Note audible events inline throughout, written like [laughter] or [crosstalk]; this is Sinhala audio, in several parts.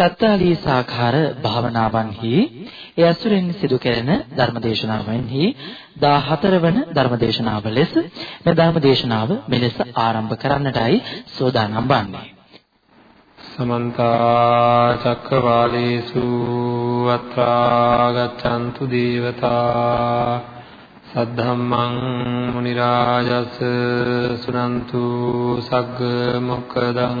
චත්තාලී සාඛාර භාවනාවන්හි ඒ අසුරින් සිදු කෙරෙන ධර්මදේශනාවෙන්හි 14 වන ධර්මදේශනාව ලෙස මේ ධර්මදේශනාව මෙලෙස ආරම්භ කරන්නටයි සෝදානම් වන්නේ. සමන්ත චක්කවාලේසු අත්‍රා ගච්ඡන්තු දේවතා සද්ධම්මං මුනි රාජස් සුනන්තු සග්ග මොක්කදං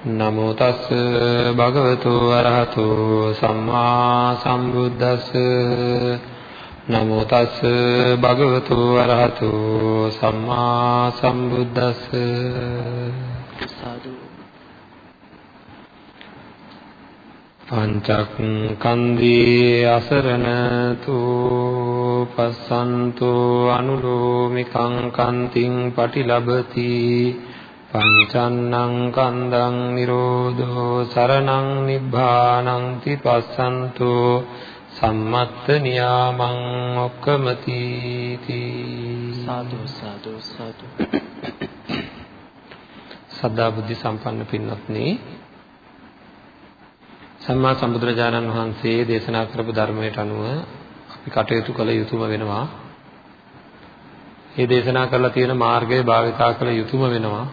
නමෝ තස් භගවතු අරහතු සම්මා සම්බුද්දස්ස. නමෝ තස් භගවතු අරහතු සම්මා සම්බුද්දස්ස. සාදු. පංචක්ඛන්දී අසරණතු පස්සන්තු අනුලෝමිකං කන්තිං පටිලබති පංචන්නං කන්දං නිරෝධෝ සරණං නිබ්බානං තිපස්සන්තු සම්මත්ත නියාමං ඔක්කමති සාදු සාදු සාදු සද්ධා බුද්ධ සම්පන්න පින්වත්නි සම්මා සම්බුදුරජාණන් වහන්සේ දේශනා කරපු ධර්මයට අනුව අපි කටයුතු කළ යුතුම වෙනවා. මේ දේශනා කරලා තියෙන මාර්ගය භාවිතා කළ යුතුම වෙනවා.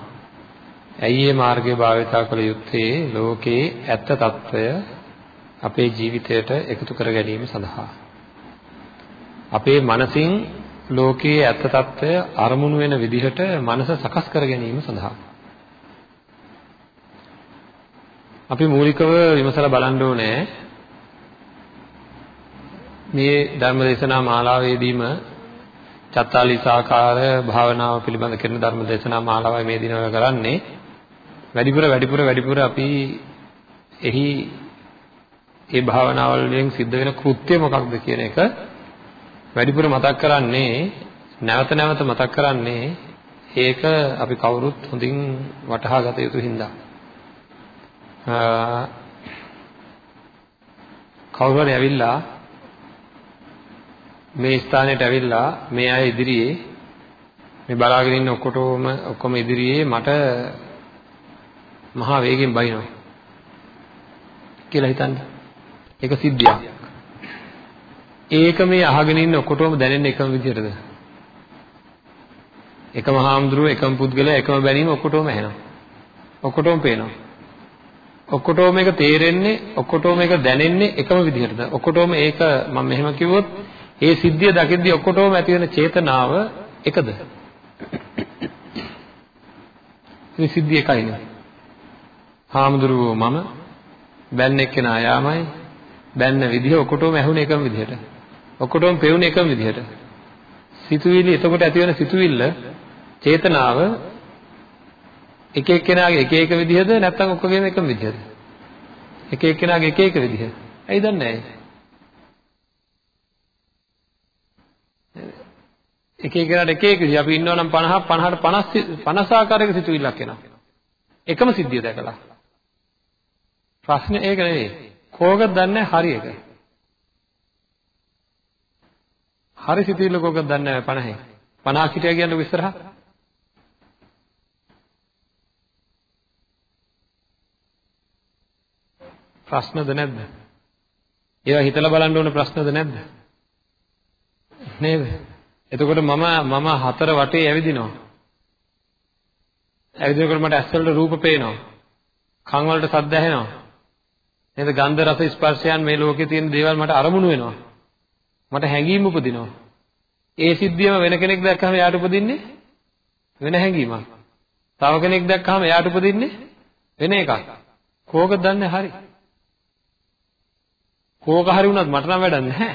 ඇයි මේ මාර්ගය භාවිතා කළ යුත්තේ? ලෝකේ ඇත්ත తত্ত্বය අපේ ජීවිතයට එකතු කර ගැනීම සඳහා. අපේ මනසින් ලෝකයේ ඇත්ත తত্ত্বය අරමුණු වෙන විදිහට මනස සකස් කර ගැනීම සඳහා. අපි මූලිකව විමසලා බලන්න ඕනේ මේ ධර්මදේශනා මාලාවේදීම චත්තාලිසාකාර භාවනාව පිළිබඳ කරන ධර්මදේශනා මාලාවයි මේ දිනවල කරන්නේ. වැඩිපුර වැඩිපුර වැඩිපුර අපි එහි ඒ භාවනාවල් වලින් සිද්ධ වෙන කෘත්‍ය මොකක්ද කියන එක වැඩිපුර මතක් කරන්නේ නැවත නැවත මතක් කරන්නේ ඒක අපි කවුරුත් හොඳින් වටහා ගත යුතු හින්දා. කවුරු හරි ඇවිල්ලා මේ ස්ථානෙට ඇවිල්ලා මේ අය ඉදිරියේ මේ බලාගෙන ඉන්න ඔක්කොටම ඔක්කොම ඉදිරියේ මට මහා වේගෙන් බයිනවා කියලා හිතන්න. ඒක සිද්ධියක්. ඒක මේ අහගෙන ඉන්න ඔක්කොටම දැනෙන්නේ එකම විදිහටද? එකම හාමුදුරුවෝ එකම පුද්ගලයා එකම බැනීම ඔක්කොටම ඇහෙනවා. ඔක්කොටම පේනවා. ඔක්කොටම මේක තේරෙන්නේ ඔක්කොටම මේක දැනෙන්නේ එකම විදිහටද? ඔක්කොටම ඒක මම මෙහෙම කිව්වොත් ඒ සිද්ධිය දකිද්දී ඔක්කොටම ඇති වෙන චේතනාව එකද? මේ සිද්ධිය එකයිනේ. හාමුදුරුවෝ මම බැන්න එක්කෙනා යාමයි. බැන්න විදිහ ඔකොටම ඇහුනේ එකම විදිහට. ඔකොටම පෙවුනේ එකම විදිහට. සිතුවිලි එතකොට ඇති වෙන සිතුවිල්ල චේතනාව එක එක්කෙනාගේ එක එක විදිහද නැත්නම් ඔක්කොගේම එකම විදිහද? එක එක්කෙනාගේ එක එක විදිහ. ඇයි දන්නේ එක එක්කෙනාට එක එක විදිහ. අපි ඉන්නවා නම් 50 50ට 50 50 ආකාරයක සිතුවිල්ලක් එනවා. එකම සිද්ධිය දැකලා. ප්‍රශ්නේ ඒක නෙවෙයි. කෝකද දන්නේ හරි එක. හරි සිතිවිල්ල කෝකද දන්නේ 50. 50 හිටියා කියන්නේ ඉස්සරහා. ප්‍රශ්නද නැද්ද? ඒවා හිතලා බලන්න ඕන ප්‍රශ්නද නැද්ද? නේද? එතකොට මම මම හතර වටේ ඇවිදිනවා. ඇවිදිනකොට මට ඇස් වලට රූප පේනවා. කන් වලට ශබ්ද ඇහෙනවා. නේද? ගන්ධ රස ස්පර්ශයන් මේ ලෝකේ තියෙන දේවල් මට අරමුණු වෙනවා. මට හැඟීම් උපදිනවා. ඒ සිද්ධියම වෙන කෙනෙක් දැක්කම එයාට උපදින්නේ වෙන හැඟීමක්. තව කෙනෙක් දැක්කම එයාට උපදින්නේ වෙන එකක්. කෝකද දන්නේ හරි. කෝක හරි වුණත් මට නම් වැඩක් නැහැ.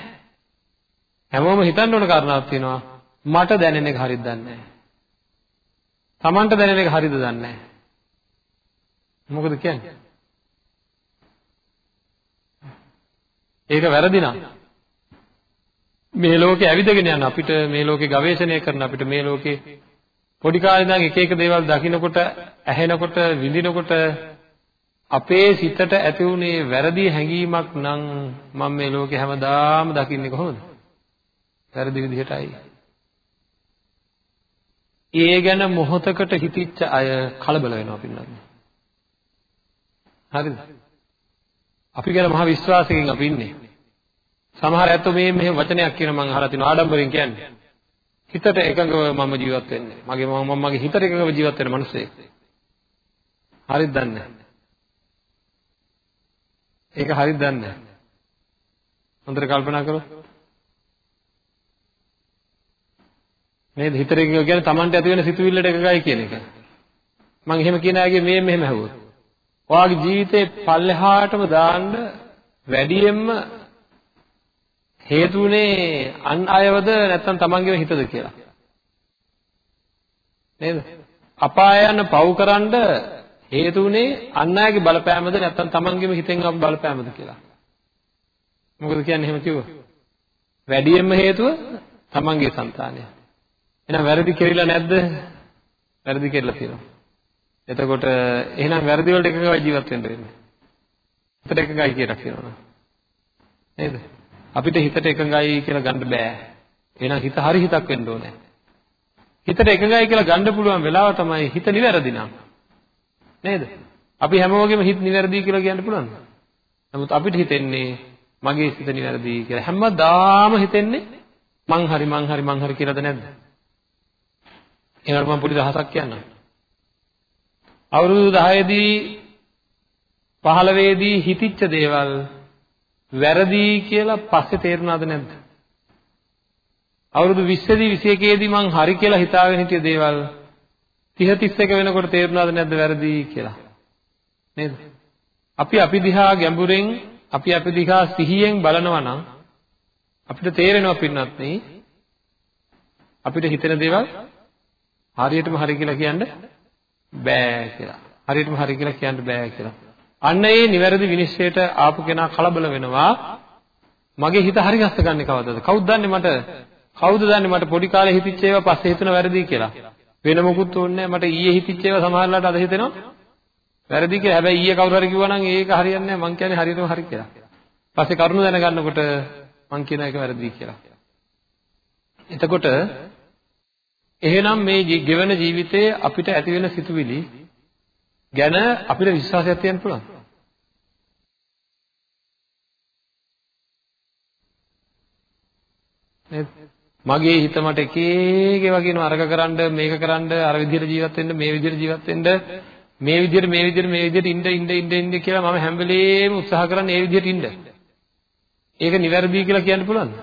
හැමෝම හිතන්න ඕන කාරණාවක් තියෙනවා. මට දැනෙන එක හරිද දන්නේ නැහැ. Tamanට දැනෙන එක හරිද දන්නේ නැහැ. මොකද කියන්නේ? ඒක වැරදි නම් මේ ලෝකේ ඇවිදගෙන යන අපිට මේ ලෝකේ ගවේෂණය කරන අපිට මේ ලෝකේ පොඩි කාලේ ඉඳන් එක එක දේවල් දකිනකොට ඇහෙනකොට විඳිනකොට අපේ සිතට ඇති වුණේ වැරදි හැඟීමක් නම් මම මේ ලෝකේ හැමදාම දකින්නේ කොහොමද? වැරදි විදිහටයි. ඒ ගැන මොහොතකට හිතිච්ච අය කලබල වෙනවා පින්නත්. හරිද? අපි ගැන මහ විශ්වාසයෙන් අපි ඉන්නේ. සමහර ඇත්තෝ මේ මෙහෙම වචනයක් කියන මම අහලා තිනවා ආඩම්බරෙන් කියන්නේ. හිතට එකඟව මම ජීවත් වෙන්නේ. මගේ මම මගේ හිතට එකඟව ජීවත් වෙන මිනිස්සෙක්. හරිද දන්නේ ඒක හරිද දන්නේ හොඳට කල්පනා කරොත් නේද හිතට එකඟව කියන්නේ Tamanට ඇති වෙන සිතුවිල්ලට එකගයි කියන එක. මම එහෙම කියන අයගේ මේ මෙහෙම ඇහුවොත්. ඔයාගේ ජීවිතේ පල්ලෙහාටම දාන්න වැඩියෙන්ම හේතුනේ අන් අයවද නැත්නම් තමන්ගේම හිතද කියලා. නේද? අපාය යන පව්කරනද හේතුනේ අන් අයගේ බලපෑමද නැත්නම් තමන්ගේම හිතෙන් ආපු බලපෑමද කියලා. මොකද කියන්නේ එහෙම කිව්ව? වැඩියෙන්ම හේතුව තමන්ගේ సంతානය. එහෙනම් වැරදි කෙරිලා නැද්ද? වැරදි කෙරිලා තියෙනවා. එතකොට එහෙනම් වැරදි වලට එකගයි ජීවත් වෙන්න වෙන්නේ. හිතට එකගයි කියලා කියනවා. නේද? අපිට හිතට එකඟයි කියලා ගන්න බෑ. එහෙනම් හිත හරි හිතක් වෙන්න ඕනේ. හිතට එකඟයි කියලා ගන්න පුළුවන් වෙලාව තමයි හිත නිවැරදි නම්. නේද? අපි හැමෝගෙම හිත නිවැරදි කියලා කියන්න පුළුවන්ද? නමුත් අපිට හිතෙන්නේ මගේ හිත නිවැරදි කියලා. හැමදාම හිතෙන්නේ මං හරි මං හරි මං හරි කියලාද නැද්ද? ඒකට මම පොඩි දහසක් කියන්නම්. අවුරුදු 10 දී 15 දී හිතිච්ච දේවල් වැරදි කියලා පස්සේ තේරුණාද නැද්ද? අවුරුදු 20 දී 21 දී මං හරි කියලා හිතාගෙන හිටිය දේවල් 30 31 වෙනකොට තේරුණාද නැද්ද වැරදි කියලා? නේද? අපි අපි දිහා ගැඹුරෙන් අපි අපි දිහා සිහියෙන් බලනවා නම් අපිට තේරෙනවා පින්නත් නේ අපිට හිතෙන දේවල් හරියටම හරි කියලා කියන්න බෑ කියලා. හරියටම හරි කියලා කියන්න බෑ කියලා. අන්න ඒ නිවැරදි විනිශ්චයට ආපු කෙනා කලබල වෙනවා. මගේ හිත හරි ගස්සගන්නේ කවදද? කවුද දන්නේ මට? කවුද දන්නේ මට පොඩි කාලේ හිතිච්ච ඒවා පස්සේ හිතන වැරදි කියලා? වෙන මොකුත් ඕනේ මට ඊයේ හිතිච්ච ඒවා සමහරලාට අද හිතෙනවා වැරදි කියලා. හැබැයි ඊයේ කවුරු හරි කිව්වා නම් ඒක හරියන්නේ නැහැ. මං කියන්නේ හරියටම හරි කියලා. පස්සේ කරුණ දැනගන්නකොට මං කියන එක වැරදි කියලා. එතකොට එහෙනම් මේ ගෙවන ජීවිතයේ අපිට ඇති වෙන සිතුවිලි ගැන අපිට විශ්වාසයක් තියන්න පුළුවන්. නේද? මගේ හිත මට එක එක ඒවා කියනවා අරක කරන්න මේක කරන්න අර විදිහට ජීවත් වෙන්න මේ විදිහට ජීවත් වෙන්න මේ විදිහට මේ විදිහට මේ විදිහට ඉන්න ඉන්න ඉන්න ඉන්න කියලා මම හැම වෙලේම උත්සාහ කරන්නේ ඒ විදිහට ඉන්න. ඒක නිවැරදි කියලා කියන්න පුළුවන්ද?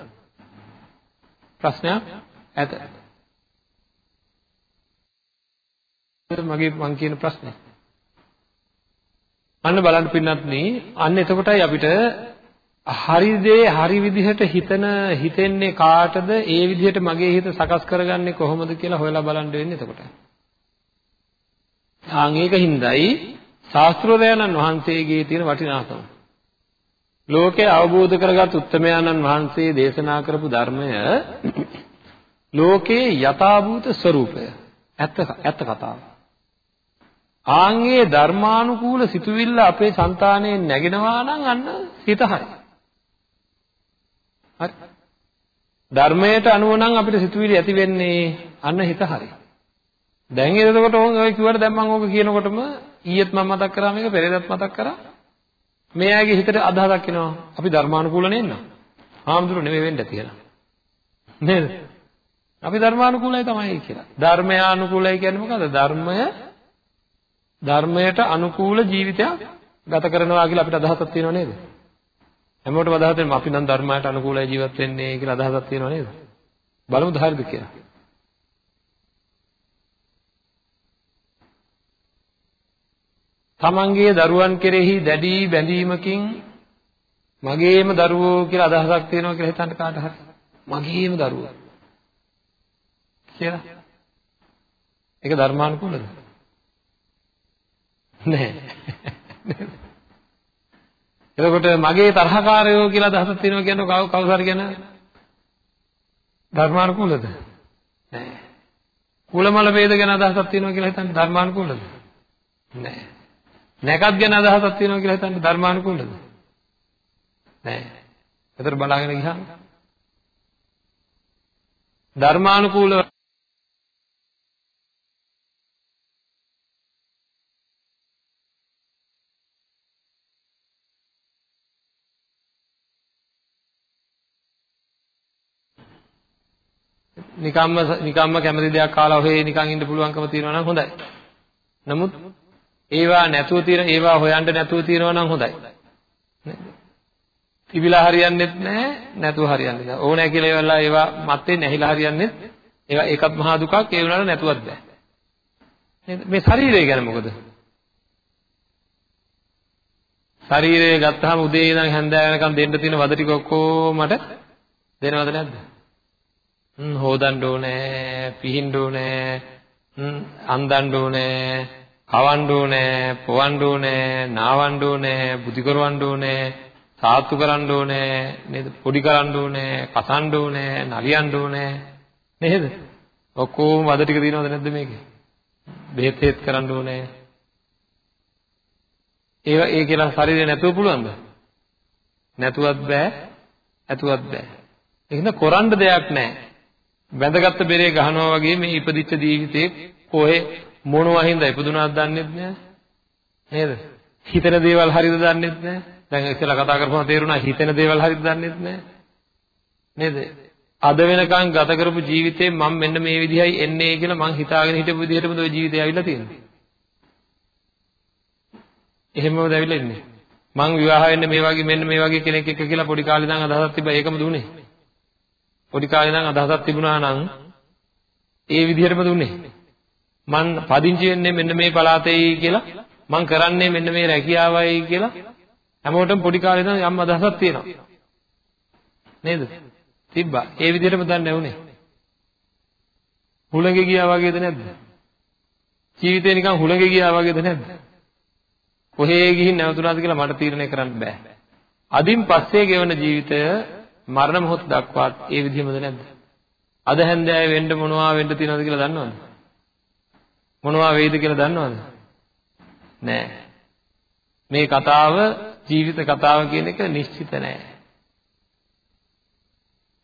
ප්‍රශ්නයක් ඇත. මගේ මං කියන ප්‍රශ්නේ. අන්න බලන්න පින්නත් නේ අන්න එතකොටයි අපිට හරි දේ හරි විදිහට හිතන හිතෙන්නේ කාටද ඒ විදිහට මගේ හිත සකස් කරගන්නේ කොහොමද කියලා හොයලා බලන්න වෙන්නේ එතකොට. ආන් ඒකින්දයි ශාස්ත්‍රෝදයන්න් වහන්සේගේ තියෙන වටිනාකම. ලෝකේ අවබෝධ කරගත් උත්තමයන්න් වහන්සේ දේශනා කරපු ධර්මය ලෝකේ යථාභූත ස්වરૂපය. ඇත්ත ඇත්ත කතාව. ආන්ගේ ධර්මානුකූල සිතුවිල්ල අපේ సంతානයේ නැගෙනවා නම් අන්න හිත හරි. හරි. ධර්මයට අනුව නම් අපිට සිතුවිලි ඇති වෙන්නේ අන්න හිත හරි. දැන් එතකොට ඕන් ඔය කිව්වට දැන් මම ඕක කියනකොටම ඊයේත් මම මතක් කරා මේක පෙරේදත් මතක් කරා. මේ අයගේ හිතට අදහසක් එනවා. අපි ධර්මානුකූල නෙන්න. හාමුදුරු නෙමෙයි වෙන්න කියලා. නේද? අපි ධර්මානුකූලයි තමයි කියලා. ධර්මයානුකූලයි කියන්නේ මොකද්ද? ධර්මය ධර්මයට අනුකූල ජීවිතයක් ගත කරනවා කියලා අපිට අදහසක් තියෙනව නේද? හැමෝටම අදහස් තියෙනවා අපි නම් ධර්මයට අනුකූලව ජීවත් වෙන්නේ කියලා අදහසක් තියෙනව නේද? බලමුද හරිද කියලා. තමන්ගේ දරුවන් කෙරෙහි දැඩි බැඳීමකින් මගේම දරුවෝ කියලා අදහසක් තියෙනවා කියලා හිතන්න කාට හරි. මගේම දරුවෝ. කියලා. ඒක ධර්මානුකූලද? නැහැ. [laughs] එතකොට මගේ තරහකාරයෝ කියලා අදහසක් තියෙනවා කියන්නේ කව කවුරු හරි කියන ධර්මානුකූලද? නෑ. කුලමල ભેද ගැන අදහසක් තියෙනවා කියලා හිතන්නේ ධර්මානුකූලද? නෑ. නැකත් ගැන අදහසක් තියෙනවා කියලා හිතන්නේ ධර්මානුකූලද? නෑ. ඒතර බලාගෙන ගියාම ධර්මානුකූල නිකම්ම නිකම්ම කැමති දෙයක් කාලා ඔහේ නිකන් ඉන්න පුළුවන්කම තියෙනවා නම් හොඳයි. නමුත් ඒවා නැතුව තියෙන ඒවා හොයන්න නැතුව තියෙනවා නම් හොඳයි. තිබිලා හරියන්නේත් නැහැ නැතුව හරියන්නේ නැහැ. ඕනෑ කියලා ඒවලා ඒවා මත්තේ නැහිලා හරියන්නේ ඒවා ඒකත් මහා දුකක් ඒ වුණාට නැතුවත් බෑ. නේද? මේ ශරීරය ගැන මොකද? ශරීරය ගත්තාම උදේ ඉඳන් හැන්දෑව වෙනකම් දෙන්න තියෙන වද ටික ඔක්කොම මට දෙනවද නැද්ද? හ්ම් හොදන්න ඕනේ, පිහින්න ඕනේ, හ්ම් අන්දන්න ඕනේ, කවන්න ඕනේ, පොවන්න ඕනේ, නාවන්න ඕනේ, බුද්ධි කරවන්න ඕනේ, සාත්තු කරන්න ඕනේ, නේද? පොඩි කරන්න ඕනේ, කසන්න ඕනේ, නලියන්න ඕනේ, නේද? ඔක්කොම වද ටික දිනවද නැද්ද මේකේ? බෙහෙත් හේත් කරන්න ඕනේ. ඒවා ඒ කියලා ශරීරය නැතුව පුළුවන්ද? නැතුවත් බෑ, ඇතුවත් බෑ. ඒකන කරන්න දෙයක් නැහැ. බැඳගත්ත බෙරේ ගහනවා වගේ මේ ඉපදිච්ච ජීවිතේ කොහේ මොනවා හින්දා ඉපදුනාද දන්නේත් නෑ. නේද? හිතන දේවල් හරිද දන්නේත් නෑ. දැන් ඉස්සෙල්ලා කතා කරපුවම තේරුණා හිතන දේවල් හරිද දන්නේත් නෑ. නේද? අද වෙනකන් ගත කරපු ජීවිතේ මම මෙන්න මේ විදිහයි එන්නේ කියලා මං හිතාගෙන හිටපු විදිහටම ওই ජීවිතය ඇවිල්ලා තියෙනවා. එහෙමමද ඇවිල්ලා ඉන්නේ. මං විවාහ වෙන්න මේ වගේ මෙන්න මේ වගේ කෙනෙක් එක්ක කියලා පොඩි කාලේ ඉඳන් අදහසක් තිබ්බා. ඒකම දුන්නේ. පොඩි කාලේ ඉඳන් අදහසක් තිබුණා නම් ඒ විදිහටම දුන්නේ. මං පදිංචි වෙන්නේ මෙන්න මේ පළාතේයි කියලා මං කරන්නේ මෙන්න මේ රැකියාවයි කියලා හැමෝටම පොඩි කාලේ ඉඳන් යම් අදහසක් තියෙනවා. නේද? තිබ්බා. ඒ විදිහටම දැන් නැවුනේ. හුළඟේ ගියා වගේද නැද්ද? ජීවිතේ නිකන් හුළඟේ ගියා වගේද නැද්ද? කොහේ ගිහින් නැවතුණාද කියලා මට තීරණය කරන්න බෑ. අදින් පස්සේ ගෙවන ජීවිතය මරණ මොහොත දක්වාත් ඒ විදිහමද නැද්ද? අද හැන්දෑවේ වෙන්න මොනවා වෙන්න තියෙනවද කියලා දන්නවද? මොනවා වෙයිද කියලා දන්නවද? නෑ. මේ කතාව ජීවිත කතාව කියන එක නිශ්චිත නෑ.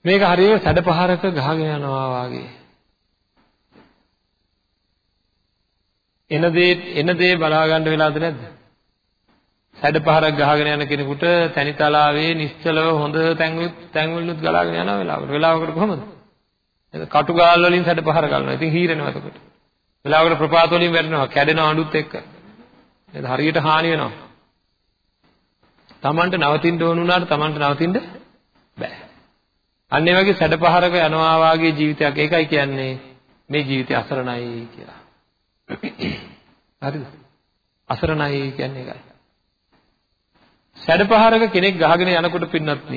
මේක හරියට සැඩපහරක ගහගෙන යනවා වාගේ. එන දේ එන දේ බලා ගන්න වෙලාද නැද්ද? සැඩපහරක් ගහගෙන යන කෙනෙකුට තනිතලාවේ නිශ්චලව හොඳ තැන්වලුත් තැන්වලුත් ගලාගෙන යන වෙලාවකට වෙලාවකට කොහමද? එතන කටුගාල් වලින් සැඩපහර ගන්නවා. ඉතින් හීරෙනවා එතකොට. වෙලාවකට ප්‍රපාත වලින් වැටෙනවා, කැඩෙනවා අඬුත් එක්ක. නේද? හරියට හානි වෙනවා. Tamanට නවතින්න ඕන වුණාට Tamanට නවතින්න බෑ. අන්න ඒ වගේ සැඩපහරක යනවා වාගේ ජීවිතයක්. ඒකයි කියන්නේ මේ ජීවිතය අසරණයි කියලා. හරිද? අසරණයි කියන්නේ ඒකයි. සැඩපහරක කෙනෙක් ගහගෙන යනකොට පින්නත්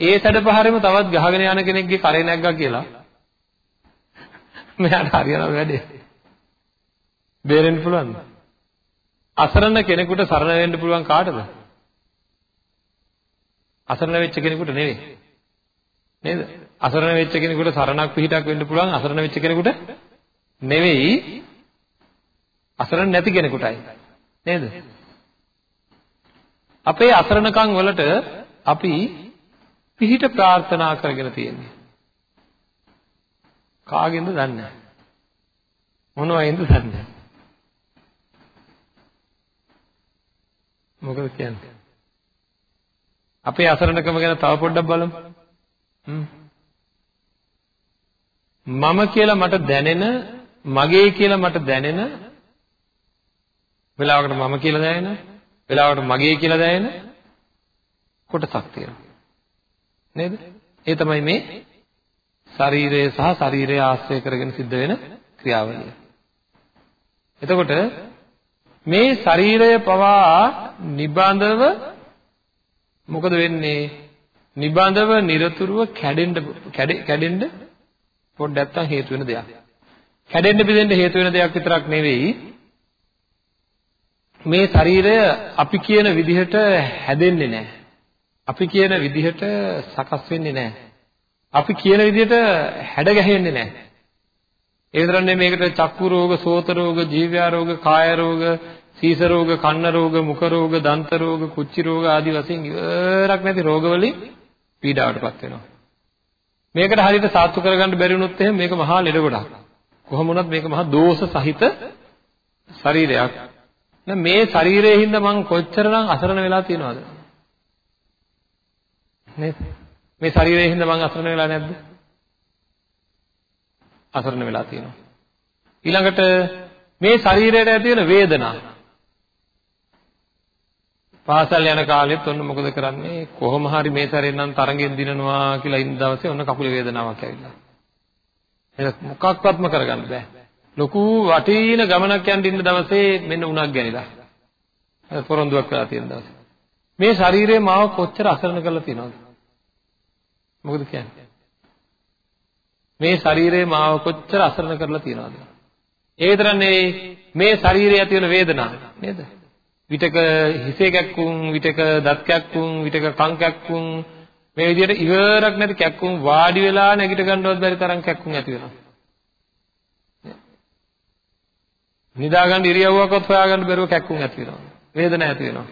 ඒ සැඩපහරෙම තවත් ගහගෙන යන කෙනෙක්ගේ කරේ නැග්ගා කියලා මෙයාට හරියනවා වැඩේ. බේරෙන්න පුළුවන්ද? අසරණ කෙනෙකුට සරණ වෙන්න පුළුවන් කාටද? අසරණ වෙච්ච කෙනෙකුට නෙවෙයි. නේද? අසරණ වෙච්ච කෙනෙකුට සරණක් පිහිටක් වෙන්න පුළුවන් අසරණ වෙච්ච කෙනෙකුට නෙවෙයි අසරණ නැති කෙනෙකුටයි. නේද? අපේ අසරණකම් වලට අපි පිහිට ප්‍රාර්ථනා කරගෙන තියෙන්නේ. කාගෙන්ද දන්නේ නැහැ. මොනවයින්ද දන්නේ නැහැ. මොකද කියන්නේ? අපේ අසරණකම ගැන තව පොඩ්ඩක් බලමු. මම කියලා මට දැනෙන මගේ කියලා මට දැනෙන වෙලාවකට මම කියලා දැනෙන වෙලාවට මගේ කියලා දැනෙන කොටසක් තියෙනවා. නේද? ඒ තමයි මේ ශරීරය සහ ශරීරය ආශ්‍රය කරගෙන සිද්ධ වෙන ක්‍රියාවලිය. එතකොට මේ ශරීරය පවා නිබඳව මොකද වෙන්නේ? නිබඳව নিরතුරුව කැඩෙන්න කැඩෙන්න පොඩ්ඩක් නැත්තම් හේතු වෙන දෙයක්. කැඩෙන්න බෙදෙන්න හේතු වෙන දෙයක් විතරක් නෙවෙයි මේ ශරීරය අපි කියන විදිහට හැදෙන්නේ නැහැ. අපි කියන විදිහට සකස් වෙන්නේ නැහැ. අපි කියන විදිහට හැඩ ගැහෙන්නේ නැහැ. ඒ විතරක් මේකට චක්කු රෝග, සෝත රෝග, ජීව්‍යා රෝග, කාය රෝග, සීස රෝග, කන්න රෝග, මුඛ රෝග, දන්ත රෝග, කුච්චි රෝග ආදී වශයෙන් ඉවරක් නැති රෝගවලින් පීඩාවටපත් වෙනවා. මේකට හරියට සාත්තු කරගන්න බැරි වුණොත් එහෙනම් මේක මහා ලෙඩ ගොඩක්. කොහොම වුණත් මේක මහා දෝෂ සහිත ශරීරයක්. මේ ශරීරයේ හින්දා මං කොච්චරනම් අසරණ වෙලා තියෙනවද? නේද? මේ ශරීරයේ හින්දා මං අසරණ වෙලා නැද්ද? අසරණ වෙලා තියෙනවා. ඊළඟට මේ ශරීරයට ඇති වෙන වේදනා. පාසල් යන කාලෙත් ඔන්න මොකද කරන්නේ? කොහොම හරි මේ සැරේ නම් තරඟෙන් දිනනවා කියලා ඉන්න දවසේ ඔන්න කකුලේ වේදනාවක් ඇවිල්ලා. ඒක මොකක්වත්ම කරගන්න බෑ. ලොකු වටින ගමනක් යන්න ඉන්න දවසේ මෙන්න උණක් ගැනිලා. අර පොරොන්දුවක් කරලා තියෙන දවසේ. මේ ශරීරය මාව කොච්චර අසරණ කරලා තියෙනවද? මොකද කියන්නේ? මේ ශරීරය මාව කොච්චර අසරණ කරලා තියෙනවද? ඒ විතරක් නෙවෙයි මේ ශරීරයේ ඇති වෙන වේදනාව නේද? විතක හිසේ කැක්කුම්, විතක දත් කැක්කුම්, විතක කන් කැක්කුම් මේ විදිහට ඉවරක් නැති කැක්කුම් වාඩි වෙලා නැගිට ගන්නවත් බැරි තරම් කැක්කුම් ඇති වෙනවා. නිදා ගන්න ඉරියව්වක්වත් හොයාගන්න බැරුව කැක්කුම් ඇති වෙනවා. වේදනාවක් ඇති වෙනවා.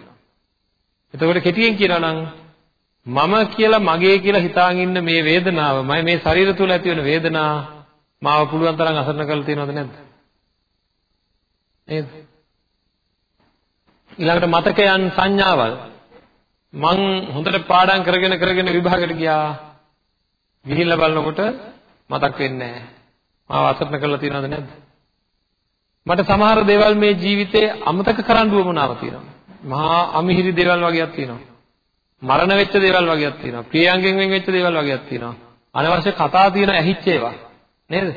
එතකොට කෙටියෙන් කියනවා නම් මම කියලා මගේ කියලා හිතාගෙන ඉන්න මේ වේදනාව මම මේ ශරීර තුල ඇති වෙන වේදනාව මාව පුළුවන් තරම් අසරණ කරලා තියෙනවද නැද්ද? නේද? ඊළඟට මතකයන් සංඥාවල් මං හොඳට පාඩම් කරගෙන කරගෙන විභාගයට ගියා. ගිහිල්ලා බලනකොට මතක් වෙන්නේ නැහැ. මාව අසරණ කරලා තියෙනවද නැද්ද? මට සමහර දේවල් මේ ජීවිතේ අමතක කරන්න උවමනාව තියෙනවා. මහා අමිහිරි දේවල් වගේක් තියෙනවා. මරණ වෙච්ච දේවල් වගේක් තියෙනවා. ප්‍රියංගෙන් වෙන් වෙච්ච දේවල් වගේක් තියෙනවා. අනවශ්‍ය කතා තියෙන ඇහිච්ච ඒවා. නේද?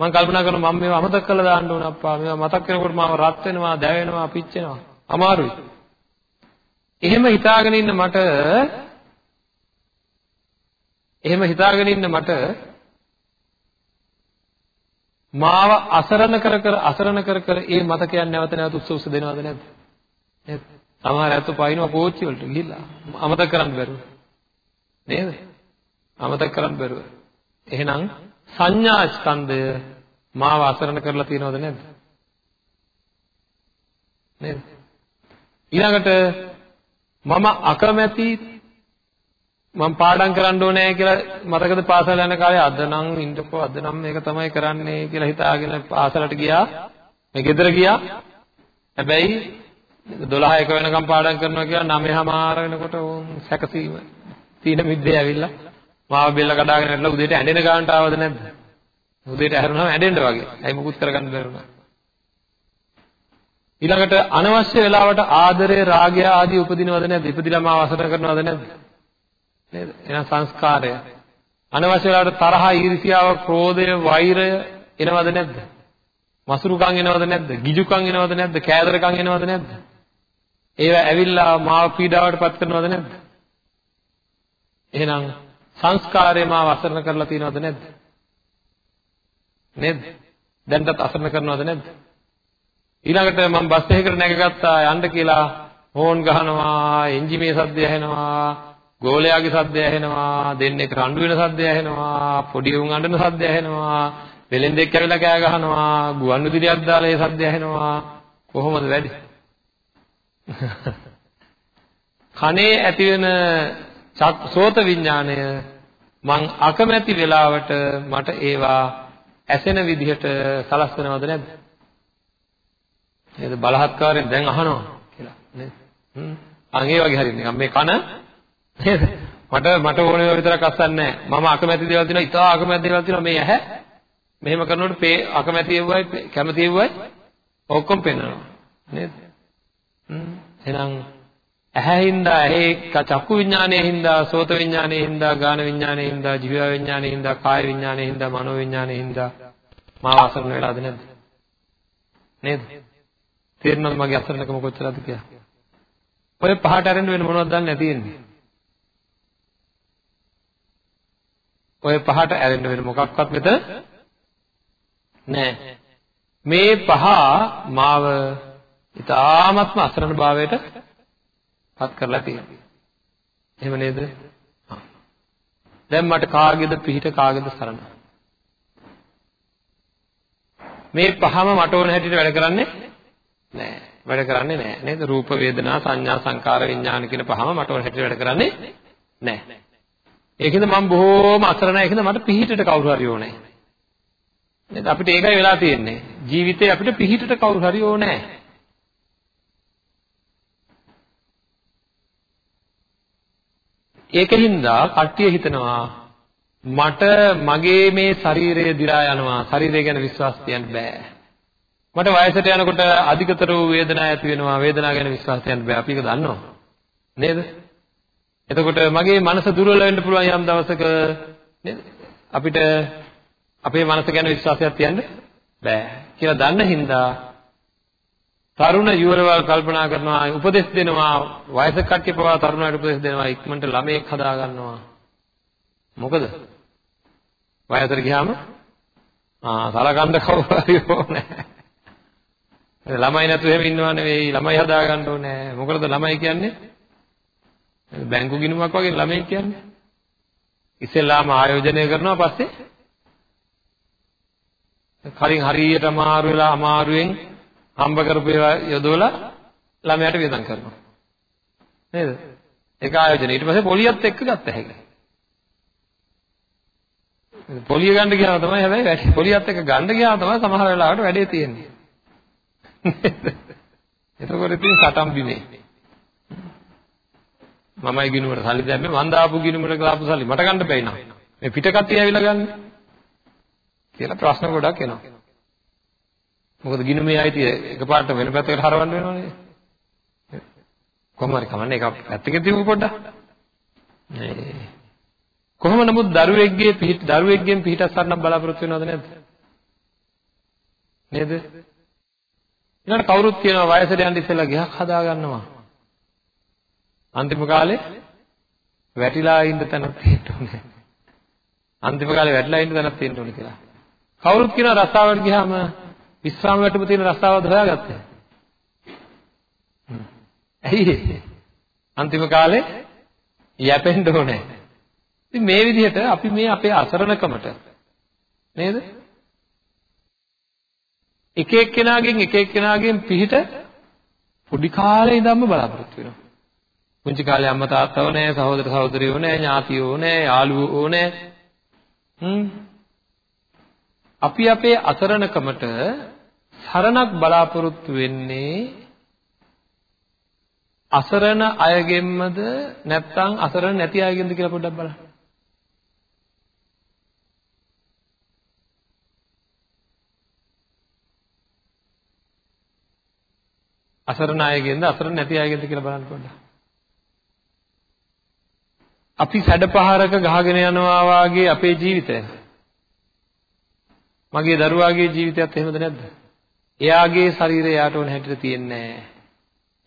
මම කල්පනා කරනවා මම මේවා අමතක කරලා දාන්න ඕන අප්පා. මේවා මතක් වෙනකොට මාව රත් වෙනවා, දැවෙනවා, පිච්චෙනවා. අමාරුයි. එහෙම හිතාගෙන ඉන්න මට එහෙම හිතාගෙන ඉන්න මට මාව අසරණ කර කර අසරණ කර කර ඒ මතකයන් නැවත නැවත උත්සව උස දෙනවද නැද්ද? නේද? සමහර අයත් පයින්නවා කෝච්චි වලට ගිහිල්ලා අමතක කරන්න බැරුව. නේද? අමතක කරන්න බැරුව. එහෙනම් සංඥා ස්කන්ධය මාව අසරණ කරලා තියෙනවද නැද්ද? නේද? ඊළඟට මම අකමැති මම පාඩම් කරන්න ඕනේ කියලා මතකද පාසල යන කාලේ අද නම් ඉන්නකෝ අද නම් මේක තමයි කරන්නේ කියලා හිතාගෙන පාසලට ගියා. මේ ගෙදර ගියා. හැබැයි 12 1 වෙනකම් පාඩම් කරනවා කියලා 9:00මාර වෙනකොට ඕම් සැකසීම තීන මිද්දේ ඇවිල්ලා මාව බෙල්ල කඩාගෙන ඇවිල්ලා උදේට ඇඬෙන ගානට ආවද නැද්ද? උදේට ඇහැරුණාම ඇඬෙන්න වගේ. ඇයි මුකුත් කරගන්න බැරුණා. ඊළඟට අනවශ්‍ය වෙලාවට ආදරය රාගය ආදී උපදිනවද නැද්ද? ඉපදිලා මාව අසර කරනවද නැද්ද? නේද? එහෙනම් සංස්කාරය. අනවශ්‍ය වෙලාවට තරහ, ඊර්ෂ්‍යාව, ක්‍රෝධය, වෛරය එනවද නැද්ද? මසුරුකම් එනවද නැද්ද? ගිජුකම් එනවද නැද්ද? කෑදරකම් එනවද නැද්ද? ඒවා ඇවිල්ලා මාව පීඩාවට පත් කරනවද නැද්ද? එහෙනම් සංස්කාරය මාව අසරණ කරලා තියෙනවද නැද්ද? නේද? දැන්ටත් අසරණ කරනවද නැද්ද? ඊළඟට මම බස් එකකට නැගගත්තා යන්න කියලා හෝන් ගහනවා, එන්ජිමේ සද්දය ඇහෙනවා, ගෝලයාගේ සද්දය ඇහෙනවා, දෙන්නේ රණ්ඩු වෙන සද්දය ඇහෙනවා, පොඩි උන් අඬන සද්දය ඇහෙනවා, වෙලෙන්දෙක් ඇවිල්ලා කෑ ගහනවා, ගුවන් විදුලියක් දාලා ඒ සද්දය ඇහෙනවා. කොහොමද වැඩි? [laughs] කනේ ඇති වෙන සෝත විඥාණය මං අකමැති වෙලාවට මට ඒවා ඇසෙන විදිහට සලස්වනවද නැද්ද? නේද බලහත්කාරයෙන් දැන් අහනවා කියලා නේද? හ්ම්. අන් ඒ වගේ හරිය නිකන් මේ කන නේද? මට මට ඕන ඒවා විතරක් අස්සන්නේ නැහැ. මම අකමැති දේවල් තියෙනවා, ඉතා අකමැති දේවල් තියෙනවා. මේ ඇහැ මෙහෙම කරනකොට අකමැති ඒවයි කැමති ඒවයි ඔක්කොම පෙන්වනවා. නේද? හ්ම්. එහෙනම් ඇහැින්දා ඇහි චක්කු විඥානයේ හින්දා සෝත විඥානයේ හින්දා ගාන විඥානයේ හින්දා ජීව විඥානයේ හින්දා කාය විඥානයේ හින්දා මනෝ විඥානයේ හින්දා මාව අසරණ වෙලාද නැද්ද නේද තේරෙනවද මගේ අසරණකම කොච්චරද කියලා ඔය පහට අරගෙන වෙන මොනවද දන්නේ නැති ඉන්නේ ඔය පහට ඇරෙන්න වෙන මොකක්වත් මෙතන නෑ මේ පහ මාව ඊ타ත්ම අසරණ භාවයට පත් කරලා තියෙනවා. එහෙම නේද? දැන් මට කාගේද පිහිට කාගේද සරණ? මේ පහම මට ඕන හැටියට වැඩ කරන්නේ නෑ. වැඩ කරන්නේ නෑ නේද? රූප වේදනා සංඥා සංකාර විඥාන කියන පහම මට ඕන හැටියට වැඩ කරන්නේ නෑ. ඒකෙන්ද මම බොහෝම අසරණයි. ඒකෙන්ද මට පිහිටට කවුරු හරි ඕනේ. නේද? අපිට ඒකයි වෙලා තියෙන්නේ. ජීවිතේ අපිට පිහිටට කවුරු හරි ඕනේ. ඒකින්ද කට්ටිය හිතනවා මට මගේ මේ ශරීරය දි รา යනවා ශරීරය ගැන විශ්වාස තියන්න බෑ මට වයසට යනකොට අධිකතර වූ වේදනාවක් ඇති වෙනවා වේදනාව ගැන විශ්වාස තියන්න බෑ අපි ඒක දන්නවා නේද එතකොට මගේ මනස දුර්වල වෙන්න පුළුවන් යම් දවසක නේද? අපිට අපේ මනස ගැන විශ්වාසයක් තියන්න බෑ කියලා දන්න හින්දා තරුණ යුවරවල් කල්පනා කරනවා උපදෙස් දෙනවා වයසක කට්ටිය පවා තරුණයට උපදෙස් දෙනවා ඉක්මනට ළමයෙක් හදා ගන්නවා. මොකද? වයසට ගියාම ආ සලකන්න කවුරු හරි ඕනේ. ළමයි නැතුව එහෙම ඉන්නව නෙවෙයි ළමයි හදා ගන්න ඕනේ. මොකද ළමයි කියන්නේ? බැංකු ගිණුමක් වගේ ළමයි කියන්නේ ඉස්සෙල්ලාම ආයෝජනය කරනවා පස්සේ කලින් හරියට අමාරු වෙලා අමාරුවෙන් හම්බ කරපු ඒවා යොදවලා ළමයාට වියදම් කරනවා. නේද? ඒක ආයෝජනය. ඊට පස්සේ පොලියත් එක්ක ගත්ත හැකියි. පොලිය ගන්න ගියාම තමයි හැබැයි වැඩි. පොලියත් එක්ක ගන්න ගියාම තමයි සමහර වෙලාවට වැඩේ තියෙන්නේ. එතකොට ඉතින් සටන් බිමේ. මමයි ගිනුමට සල්ලි දැම්මේ මං දාපු ගිනුමට දාපු සල්ලි මට ගන්න බැයි නෝ. මේ පිට කට්ටිය ඇවිල්ලා ගන්න. කියලා ප්‍රශ්න ගොඩක් එනවා. මොකද ගිනුමේ අයිතිය එකපාරට වෙන පැත්තකට හරවන්න වෙනවනේ. කොහොම හරි කමන්නේ ඒක පැත්තක තියමු පොඩ්ඩක්. මේ කොහොම නමුත් දරුවෙක්ගේ පිහිට දරුවෙක්ගෙන් පිහිටක් සරණක් බලාපොරොත්තු වෙනවද නැද්ද? නේද? ඊළඟ කවුරුත් කියනවා වයසට යන්න ඉස්සෙල්ලා ගහක් හදා ගන්නවා. අන්තිම කාලේ වැටිලා ඉන්න තැනක් තියෙන්න ඕනේ. අන්තිම කාලේ වැටිලා ඉන්න තැනක් තියෙන්න ඕනේ කියලා. කවුරුත් කියනවා රස්සාවට ගියාම විස්රාම වැටුප තියෙන රස්සාවද හොයාගත්තේ? ඇයි අන්තිම කාලේ යැපෙන්න ඕනේ. ඉතින් මේ විදිහට අපි මේ අපේ අසරණකමට නේද? එක එක්කෙනාගෙන් එක එක්කෙනාගෙන් පිහිට පොඩි කාලේ ඉඳන්ම බලාපොරොත්තු වෙනවා. පුංචි කාලේ අම්මා තාත්තව නැහැ, සහෝදර සහෝදරියෝ නැහැ, ඥාතියෝ නැහැ, යාළුවෝ නැහැ. හ්ම් අපි අපේ අසරණකමට සරණක් බලාපොරොත්තු වෙන්නේ අසරණ අයගෙන්මද නැත්නම් අසරණ නැති අයගෙන්ද කියලා පොඩ්ඩක් බලන්න. අසරණ අයගෙන්ද අසරණ නැති අයගෙන්ද කියලා බලන්න පොඩ්ඩක්. අපි සැඩපහරක ගහගෙන යනවා වාගේ අපේ ජීවිතය මගේ දරුවාගේ ජීවිතයත් එහෙමද නැද්ද? එයාගේ ශරීරය යාට ඕන හැටියට තියෙන්නේ නැහැ.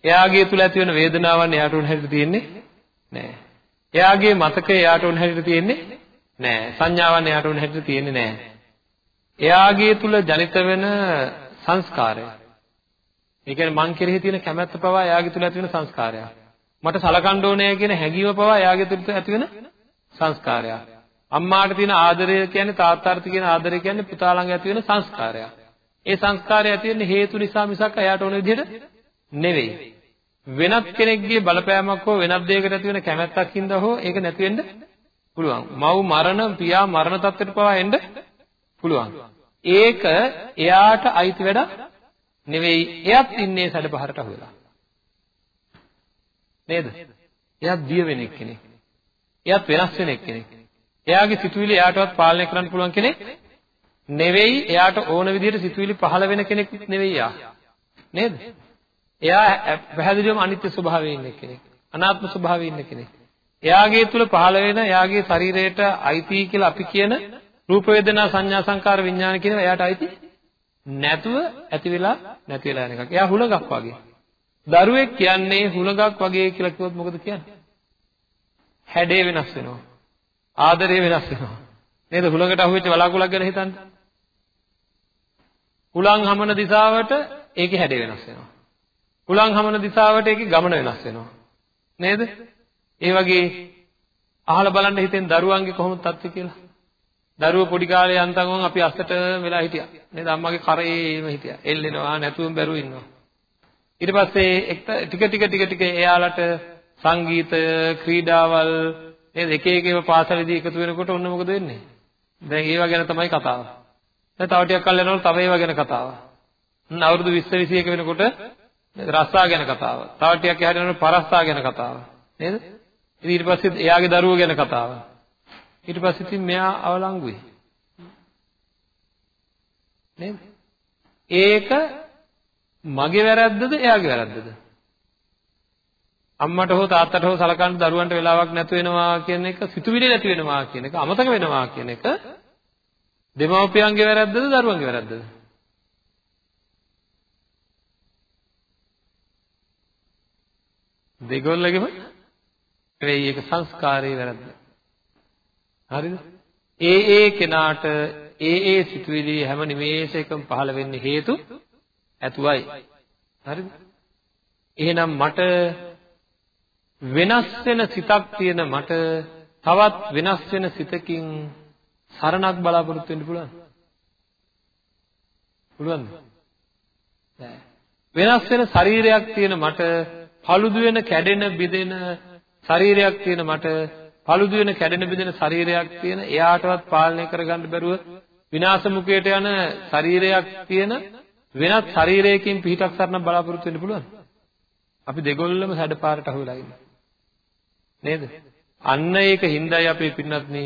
එයාගේ තුල ඇති වෙන වේදනාවන් එයාට ඕන හැටියට තියෙන්නේ නැහැ. එයාගේ මතකය එයාට ඕන හැටියට තියෙන්නේ නැහැ. සංඥාවන් එයාට ඕන හැටියට තියෙන්නේ නැහැ. එයාගේ තුල ජනිත වෙන සංස්කාරය. ඒ කියන්නේ මං කෙරෙහි තියෙන කැමැත්ත පවා එයාගේ තුල ඇති වෙන සංස්කාරයක්. මට සලකන්න ඕනේ කියන හැඟීම පවා එයාගේ තුල ඇති වෙන සංස්කාරයක්. අම්මාට තියෙන ආදරය කියන්නේ තාත්තාට තියෙන ආදරය කියන්නේ පුතා ළඟ ඇති වෙන සංස්කාරයක්. ඒ සංස්කාරය ඇති වෙන්නේ හේතු නිසා මිසක් එයාට ඕන විදිහට නෙවෙයි. වෙනත් කෙනෙක්ගේ බලපෑමක් හෝ වෙනත් දෙයකට ඇති වෙන කැමැත්තක් හින්දා හෝ ඒක නැති වෙන්න පුළුවන්. මව් මරණ, පියා මරණ තත්ත්වයට පවා එන්න පුළුවන්. ඒක එයාට අයිති වැඩ නෙවෙයි. එයත් ඉන්නේ සැඩපහරට අහුවෙලා. නේද? එයත් දිය වෙන කෙනෙක්. එයත් වෙනස් වෙන කෙනෙක්. එයාගේ සිතුවිලි එයාටවත් පාලනය කරන්න පුළුවන් කෙනෙක් නෙවෙයි එයාට ඕන විදිහට සිතුවිලි පහළ වෙන කෙනෙක් නෙවෙයි යා නේද එයා පැහැදිලිවම අනිත්‍ය ස්වභාවයේ ඉන්න කෙනෙක් අනාත්ම ස්වභාවයේ ඉන්න කෙනෙක් එයාගේ තුල පහළ වෙන එයාගේ ශරීරයට අයිති කියලා අපි කියන රූප වේදනා සංඥා සංකාර විඥාන කියන එයාට අයිති නැතුව ඇති වෙලා නැති වෙලා යන එකක්. එයා හුලඟක් වගේ. දරුවෙක් කියන්නේ හුලඟක් වගේ කියලා කිව්වොත් මොකද කියන්නේ? හැඩේ වෙනස් වෙනවා. ආදරය වෙනස් වෙනවා. නේද? හුලඟට අහුවෙච්ච වලාකුළක් ගැන හිතන්න. හුලං හමන දිශාවට ඒකේ හැඩය වෙනස් වෙනවා. හුලං හමන දිශාවට ඒකේ ගමන වෙනස් වෙනවා. නේද? ඒ වගේ අහලා බලන්න හිතෙන් දරුවන්ගේ කොහොමද තත්ත්වය කියලා. දරුවෝ පොඩි කාලේ යන්තම් වුන් අපි අස්සට වෙලා හිටියා. නේද? අම්මගේ කරේම හිටියා. එල්ලෙනවා නැතුවම බැරුව ඉන්නවා. ඊට පස්සේ ටික ටික ටික ටික එයාලට සංගීතය, ක්‍රීඩාවල් නේද? එක එක ඒවා පාසලේදී එකතු වෙනකොට ඔන්න මොකද වෙන්නේ? දැන් ඒවා ගැන තමයි කතාව. දැන් තව ටිකක් කල් යනකොට තව ඒවා ගැන කතාව. අවුරුදු 20 21 වෙනකොට රස්සා ගැන කතාව. තව ටිකක් එහාට යනකොට පරස්සා ගැන කතාව. නේද? ඊට පස්සේ එයාගේ දරුවෝ ගැන කතාව. ඊට පස්සේ ඉතින් මෙයා අවලංගුයි. නේද? ඒක මගේ වැරද්දද එයාගේ වැරද්දද? අම්මට හෝ තාත්තට හෝ සලකන්න දරුවන්ට වෙලාවක් නැතු වෙනවා කියන එක සිතුවිලි නැති වෙනවා කියන එක අමතක වෙනවා කියන එක දෙමව්පියන්ගේ වැරද්දද දරුවන්ගේ වැරද්දද? දෙගොල්ලගෙම නෙවෙයි ඒක සංස්කාරයේ වැරද්ද. හරිද? ඒ ඒ කෙනාට ඒ ඒ සිතුවිලි හැම නිමේෂයකම පහළ වෙන්නේ හේතු ඇතුවයි. හරිද? එහෙනම් මට වෙනස් වෙන සිතක් තියෙන මට තවත් වෙනස් වෙන සිතකින් සරණක් බලාපොරොත්තු වෙන්න පුළුවන්. පුළුවන්ද? වෙනස් වෙන ශරීරයක් තියෙන මට paludu වෙන කැඩෙන බිඳෙන ශරීරයක් තියෙන මට paludu වෙන කැඩෙන බිඳෙන ශරීරයක් තියෙන එයාටවත් පාලනය කරගන්න බැරුව විනාශ මුඛයට යන ශරීරයක් තියෙන වෙනත් ශරීරයකින් පිහිටක් සරණ බලාපොරොත්තු වෙන්න පුළුවන්. අපි දෙගොල්ලම හැඩපාරට අහු වෙලා ඉන්නවා. නේද? අන්න ඒක හින්දායි අපේ පින්නත්නි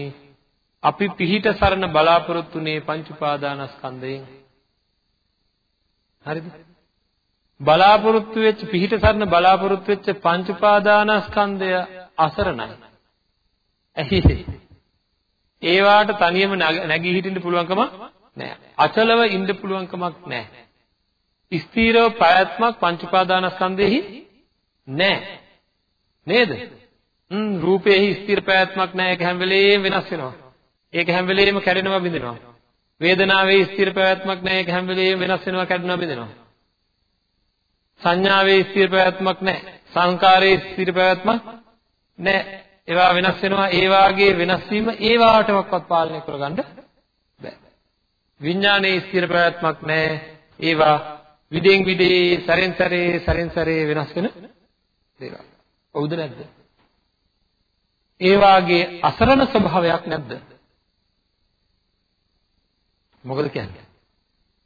අපි පිහිට සරණ බලාපොරොත්තුනේ පංච උපාදානස්කන්ධයෙන්. හරිද? බලාපොරොත්තු වෙච්ච පිහිට සරණ බලාපොරොත්තු වෙච්ච පංච උපාදානස්කන්ධය අසරණයි. ඇයි? ඒවාට තනියම නැගී හිටින්න පුළුවන්කම නැහැ. අචලව ඉන්න පුළුවන්කමක් නැහැ. ස්ථීරව ප්‍රයත්මක් පංච උපාදානස්කන්ධෙහි නැහැ. නේද? හ්ම් රූපේහි ස්ථිර ප්‍රයත්මක් නැහැ. ඒක හැම වෙලේම වෙනස් වෙනවා. ඒක හැම වෙලේම කැඩෙනවා බිඳෙනවා. වේදනාවේ ස්ථිර ප්‍රයත්මක් නැහැ. ඒක හැම වෙලේම වෙනස් වෙනවා කැඩෙනවා බිඳෙනවා. සංඥාවේ ස්ථිර පැවැත්මක් නැහැ. සංකාරයේ ස්ථිර පැවැත්මක් නැහැ. ඒවා වෙනස් වෙනවා. ඒ වාගේ වෙනස් වීම ඒ වාටවත් පාලනය කරගන්න බෑ. විඥානයේ ස්ථිර පැවැත්මක් නැහැ. ඒවා විදෙන් විදේ සරෙන් සරේ සරෙන් සරේ වෙනස් වෙන දේවල්. හවුද නැද්ද? ඒ වාගේ අසරණ ස්වභාවයක් නැද්ද? මොකද කියන්නේ?